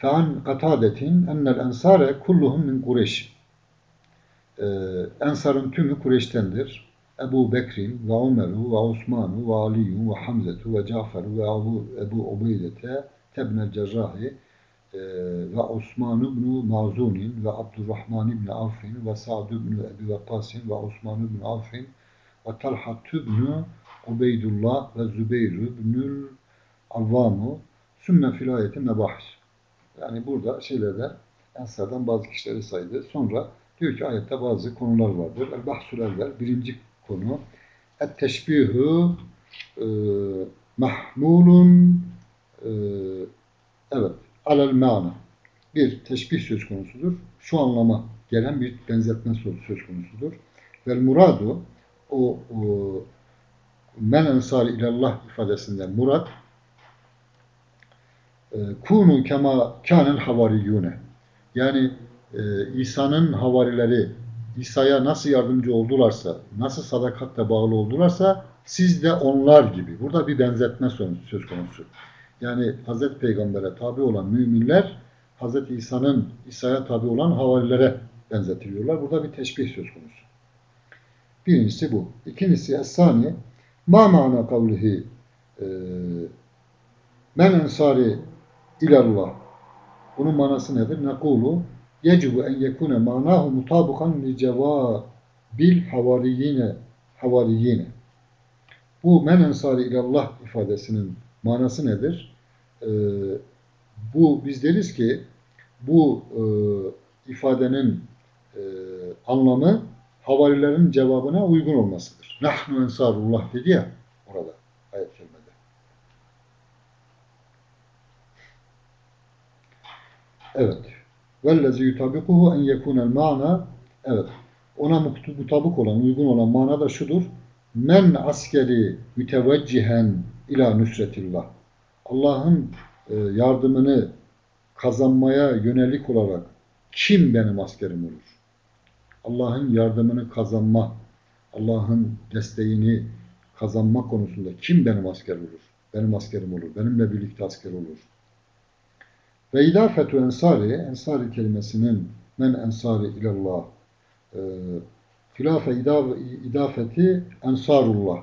Fe'an katadetin ennel ensare kulluhum min Kureyş. Ee, ensarın tümü Kureyş'tendir. Ebu Bekrin ve Ömer'u ve Osman'u ve Ali'u ve Hamze'tu ve Cafer'u ve Ebu, Ebu Ubeydete tebnel cerrahi e, ve Osman ibn Mazunin ve Abdurrahman ibn Avfin ve Sa'd ibn Ebi Vakkasin ve Osman ibn Avfin ve Talha ibn Ubeydullah ve Zübeyr ibnül Avvamu sümme filayetin nebahis. Yani burada şeylerde Ensardan bazı kişileri saydı. Sonra diyor ki ayette bazı konular vardır. El bahsul evvel birinci konu et teşbihu e, mahmulun e, evet alel mana bir teşbih söz konusudur. Şu anlama gelen bir benzetme söz konusudur. Vel muradu o, o men ensar ilallah ifadesinde murad e, kunu kema kânel havariyune yani e, İsa'nın havarileri İsa'ya nasıl yardımcı oldularsa, nasıl sadakatle bağlı oldularsa siz de onlar gibi. Burada bir benzetme söz konusu. Yani Hazreti Peygamber'e tabi olan müminler Hazreti İsa'nın İsa'ya tabi olan havarilere benzetiliyorlar. Burada bir teşbih söz konusu. Birincisi bu. İkincisi Es-Sani Ma mana kavlihi e, Men ensari ilallah Bunun manası nedir? Nekulu yecibu en yekune manahu mutabukan li cevabil havariyine havariyine Bu men ensari ilallah ifadesinin manası nedir? Ee, bu biz deriz ki bu e, ifadenin e, anlamı havarilerin cevabına uygun olmasıdır. Nahnu ensarullah dedi ya orada ayet kerimede. Evet. Vellezi yutabikuhu en yekunel mana evet. Ona mutabık olan, uygun olan mana da şudur. Men askeri müteveccihen ila nusretillah. Allah'ın e, yardımını kazanmaya yönelik olarak kim benim askerim olur? Allah'ın yardımını kazanma, Allah'ın desteğini kazanma konusunda kim benim asker olur? Benim askerim olur. Benimle birlikte asker olur. Ve idafetu ensari, ensari kelimesinin men ensari ilallah e, hilafe idafeti ensarullah.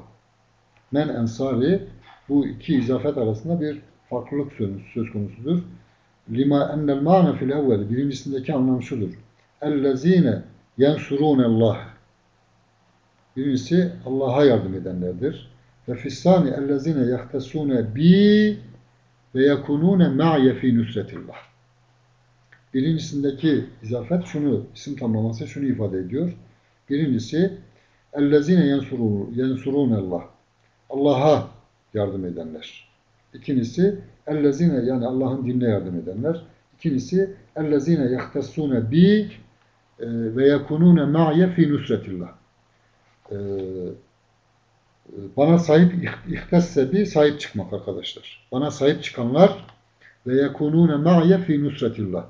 Men ensari bu iki izafet arasında bir farklılık söz konusudur. Lima ennel mâne fil evveli birincisindeki anlam şudur. Ellezine yensurûnellah Birincisi Allah'a yardım edenlerdir. Ve fissani ellezine yahtesûne bi ve yekunûne ma'ye fî nusretillah. Birincisindeki izafet şunu, isim tamlaması şunu ifade ediyor. Birincisi ellezine yensurûnellah. Allah'a yardım edenler. İkincisi ellezine yani Allah'ın dinine yardım edenler. İkincisi ellezine yahtessûne bi ve yekunûne ma'ye fî nusretillah. Bana sahip ihtesse bi sahip çıkmak arkadaşlar. Bana sahip çıkanlar ve yekunûne ma'ye fî nusretillah.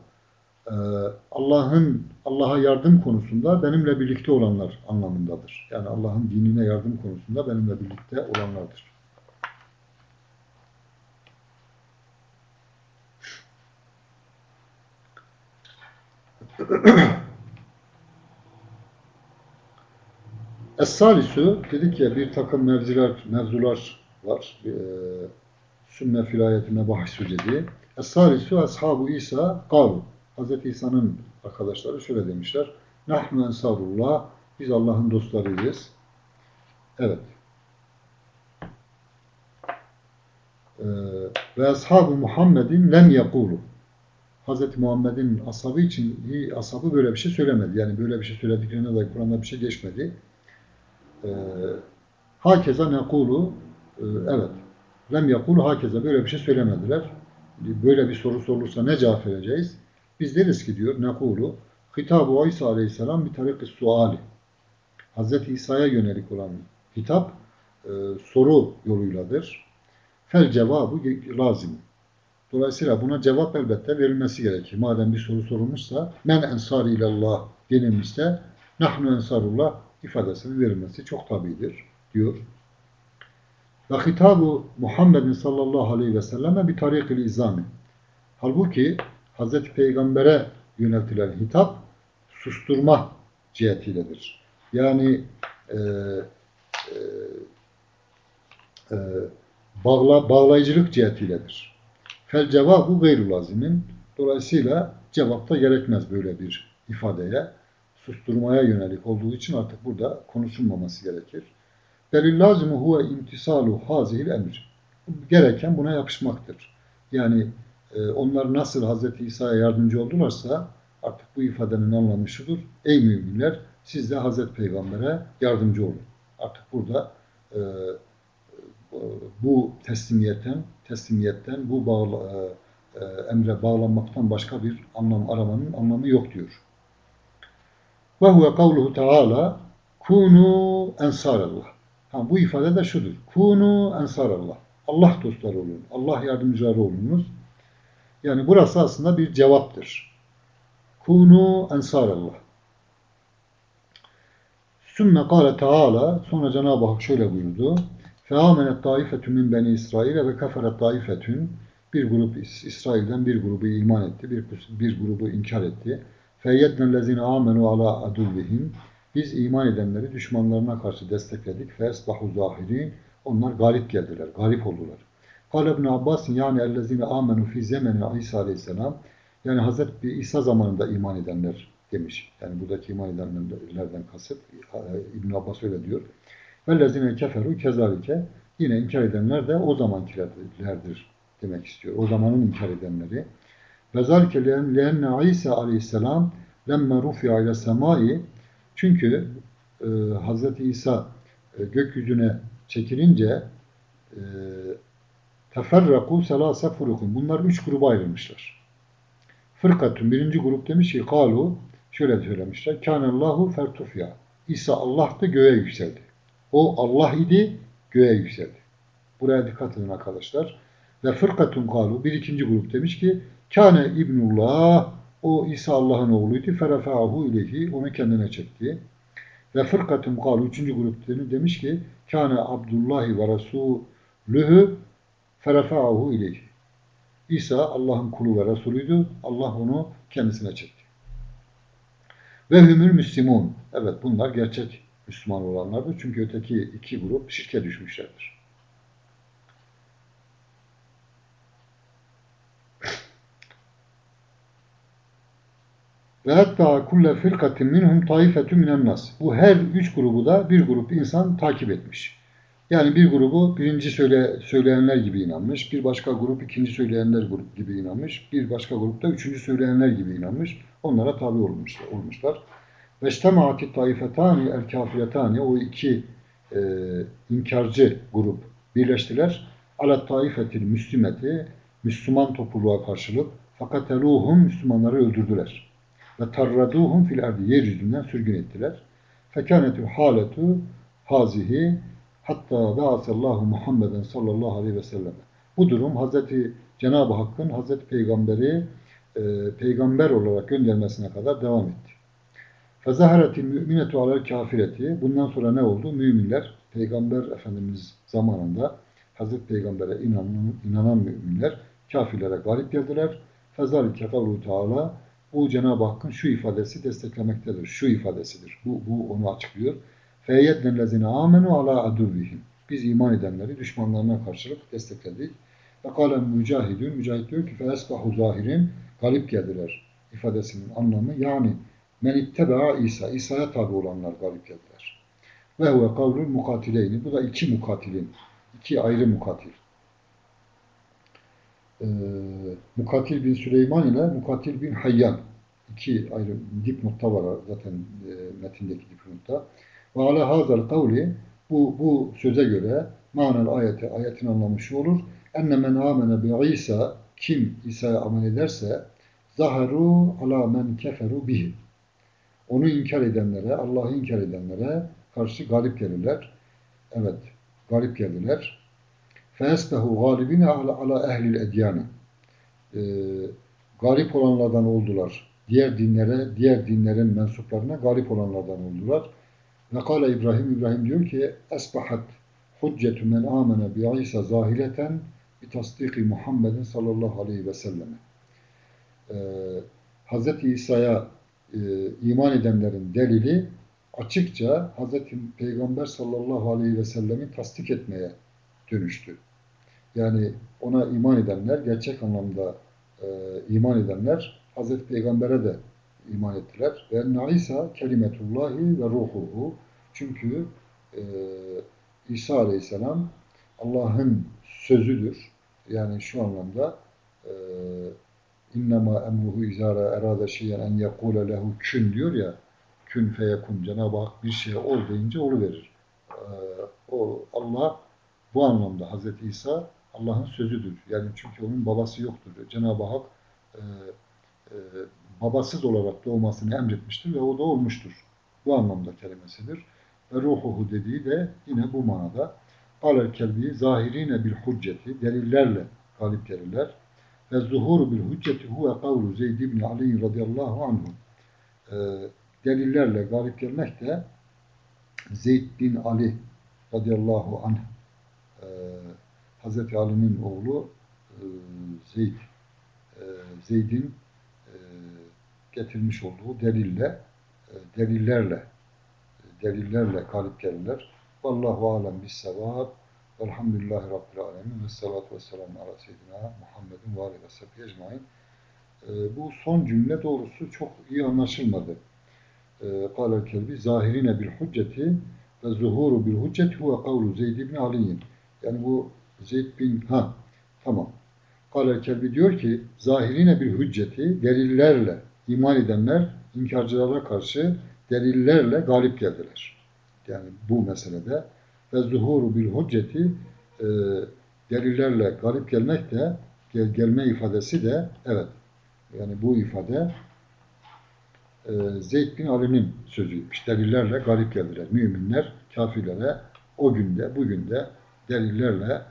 Allah'ın Allah'a yardım konusunda benimle birlikte olanlar anlamındadır. Yani Allah'ın dinine yardım konusunda benimle birlikte olanlardır. [CLEARS THROAT] Es-salisu dedik ya bir takım mevziler, mevzular var. E, Sümme filayetine bahis diye. Es-salisu ashabu İsa kalu. Hz. İsa'nın arkadaşları şöyle demişler. Nahnu ensarullah. Biz Allah'ın dostlarıyız. Evet. Ee, ve ashabu Muhammedin lem yekulu. Hz. Muhammed'in ashabı için ashabı böyle bir şey söylemedi. Yani böyle bir şey söylediklerine dair Kur'an'da bir şey geçmedi. Ee, hakeza nekulu e, evet. Lem yakulu hakeza böyle bir şey söylemediler. Böyle bir soru sorulursa ne cevap vereceğiz? Biz deriz ki diyor nekulu Hitab-ı İsa Aleyhisselam bir tarik suali. Hz. İsa'ya yönelik olan hitap e, soru yoluyladır. Fel cevabı lazım. Dolayısıyla buna cevap elbette verilmesi gerekir. Madem bir soru sorulmuşsa men ensari ilallah denilmişse nahnu ensarullah ifadesinin verilmesi çok tabidir diyor. Ve hitabu Muhammedin sallallahu aleyhi ve selleme bir tarikil izami. Halbuki Hz. Peygamber'e yöneltilen hitap susturma cihetiyledir. Yani e, e, e, bağla, bağlayıcılık cihetiyledir. Fel cevabı gayru lazimin. Dolayısıyla cevapta gerekmez böyle bir ifadeye. Susturmaya yönelik olduğu için artık burada konuşulmaması gerekir. Belil lazimu huve imtisalu hazihil emir. Gereken buna yapışmaktır. Yani e, onlar nasıl Hz. İsa'ya yardımcı oldularsa Artık bu ifadenin anlamı şudur. Ey müminler siz de Hazreti Peygamber'e yardımcı olun. Artık burada e, bu teslimiyetten, teslimiyetten bu bağla, e, e, emre bağlanmaktan başka bir anlam aramanın anlamı yok diyor. Ve huve kavluhu teala kunu ensarallah. Ha, bu ifade de şudur. Kunu ensarallah. Allah dostları olun. Allah yardımcıları olunuz. Yani burası aslında bir cevaptır. Kunu ensarallah. Sümme kâle teâlâ sonra Cenab-ı Hak şöyle buyurdu. Feâmenet taifetun min beni İsrail'e ve keferet taifetun bir grup İsrail'den bir grubu iman etti, bir, bir grubu inkar etti. Feyyednellezine amenu ala aduvvihim biz iman edenleri düşmanlarına karşı destekledik. Fesbahu zahirin onlar galip geldiler, galip oldular. Kale ibn Abbas yani ellezine amenu fi zemeni İsa aleyhisselam yani Hazreti İsa zamanında iman edenler demiş. Yani buradaki iman edenlerden kasıt İbn Abbas öyle diyor. Vellezine keferu kezalike yine inkar edenler de o zamankilerdir demek istiyor. O zamanın inkar edenleri. Ve zalike lenne İsa aleyhisselam lemme rufi'a ile semai çünkü e, Hz. İsa e, gökyüzüne çekilince e, teferraku selase furukun. Bunlar üç gruba ayrılmışlar. Fırkatun birinci grup demiş ki kalu şöyle söylemişler. Kânallahu fertufya. İsa Allah'tı göğe yükseldi. O Allah idi göğe yükseldi. Buraya dikkat edin arkadaşlar. Ve fırkatun kalu bir ikinci grup demiş ki Kâne İbnullah o İsa Allah'ın oğluydu. Ferefa'hu ileyhi onu kendine çekti. Ve fırkatun kalu üçüncü grup demiş ki Kâne Abdullahi ve Resulühü ferefa'hu ileyhi. İsa Allah'ın kulu ve Resulüydü. Allah onu kendisine çekti. Ve hümül müslimun. Evet bunlar gerçek Müslüman olanlardır. Çünkü öteki iki grup şirke düşmüşlerdir. Ve hatta kulle firkatin minhum taifetun minen. Bu her üç grubu da bir grup insan takip etmiş. Yani bir grubu birinci söyle, söyleyenler gibi inanmış, bir başka grup ikinci söyleyenler grup gibi inanmış, bir başka grupta üçüncü söyleyenler gibi inanmış. Onlara tabi olmuşlar. olmuşlar. Ve istemaati taifetani el kafiretani o iki e, inkarcı grup birleştiler. Alat taifetil müslimeti Müslüman topluluğa karşılık fakat eluhum Müslümanları öldürdüler ve tarraduhum fil ardi yeryüzünden sürgün ettiler. Fekânetu haletu hazihi hatta ba'asallahu Muhammeden sallallahu aleyhi ve sellem. Bu durum Hazreti Cenab-ı Hakk'ın Hazreti Peygamberi e, peygamber olarak göndermesine kadar devam etti. Fezaharetil müminetu alel kafireti. Bundan sonra ne oldu? Müminler, Peygamber Efendimiz zamanında Hazreti Peygamber'e inanan, inanan müminler kafirlere galip geldiler. Fezalike kavlu Teala bu Cenab-ı Hakk'ın şu ifadesi desteklemektedir. Şu ifadesidir. Bu, bu onu açıklıyor. فَيَدْنَ الَّذِينَ آمَنُوا عَلَى عَدُوِّهِمْ Biz iman edenleri düşmanlarına karşılık destekledik. Ve kâle mücahidün, mücahid diyor ki فَاَسْبَحُ zahirin galip geldiler ifadesinin anlamı. Yani men ittebea İsa, İsa'ya tabi olanlar galip geldiler. Ve huve kavlul mukatileyni. Bu da iki mukatilin, iki ayrı mukatil e, Mukatil bin Süleyman ile Mukatil bin Hayyan iki ayrı dipnotta var zaten e, metindeki dipnotta. Ve ala hazal kavli bu, bu söze göre manel ayeti, ayetin anlamı şu olur. Enne men amene bi İsa kim İsa'ya amel ederse zaharu ala men keferu bihi. Onu inkar edenlere, Allah'ı inkar edenlere karşı galip gelirler. Evet, galip gelirler. فَيَسْبَهُ غَالِبِينَ ala ehlil edyani. Ee, galip olanlardan oldular. Diğer dinlere, diğer dinlerin mensuplarına galip olanlardan oldular. Ve kâle İbrahim, İbrahim diyor ki esbahat hüccetu men amene bi İsa zahileten bi tasdiki Muhammedin sallallahu aleyhi ve selleme. Ee, Hz. İsa'ya e, iman edenlerin delili açıkça Hz. Peygamber sallallahu aleyhi ve sellemi tasdik etmeye dönüştü. Yani ona iman edenler, gerçek anlamda e, iman edenler Hazreti Peygamber'e de iman ettiler. Ve enne İsa kelimetullahi ve ruhuhu. Çünkü e, İsa Aleyhisselam Allah'ın sözüdür. Yani şu anlamda e, innema emruhu izara erade şeyen en yekule lehu kün diyor ya kün feyekun Cenab-ı Hak bir şeye ol deyince olu verir. Ee, o Allah bu anlamda Hazreti İsa Allah'ın sözüdür. Yani çünkü onun babası yoktur. Cenab-ı Hak e, e, babasız olarak doğmasını emretmiştir ve o da olmuştur. Bu anlamda kelimesidir. Ve ruhuhu dediği de yine bu manada. Alel kelbi zahirine bil hücceti delillerle galip gelirler. Ve zuhuru bil hücceti huve kavlu Zeyd ibn Ali radıyallahu anhu. Ee, delillerle galip gelmek de Zeyd bin Ali radıyallahu anh e, Hazreti Ali'nin oğlu e, Zeyd e, Zeyd'in e, getirmiş olduğu delille e, delillerle delillerle galip gelirler. Vallahu alem bis sevab. Velhamdülillahi Rabbil alemin. Ve salatu ve selamu ala seyyidina Muhammedin ve aleyhi ve sahbihi ecmain. E, bu son cümle doğrusu çok iyi anlaşılmadı. Bil hücceti ve zuhuru bil hücceti huve kavlu Zeyd ibn Ali'yin. Yani bu Zeyd bin ha tamam. Kelbi diyor ki zahirine bil hücceti delillerle iman edenler inkarcılara karşı delillerle galip geldiler. Yani bu meselede ve zuhuru bil hücceti e, delillerle galip gelmek de gel, gelme ifadesi de evet yani bu ifade e, Zeyd bin Ali'nin sözüymüş. Delillerle galip geldiler. Müminler kafirlere o günde, bugün de delillerle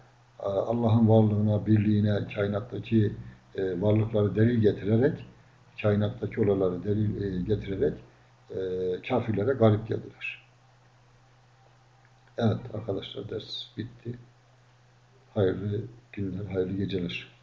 e, Allah'ın varlığına, birliğine, kainattaki e, varlıkları delil getirerek, kainattaki olayları delil e, getirerek kafirlere galip geldiler. Evet arkadaşlar ders bitti. Hayırlı günler, hayırlı geceler.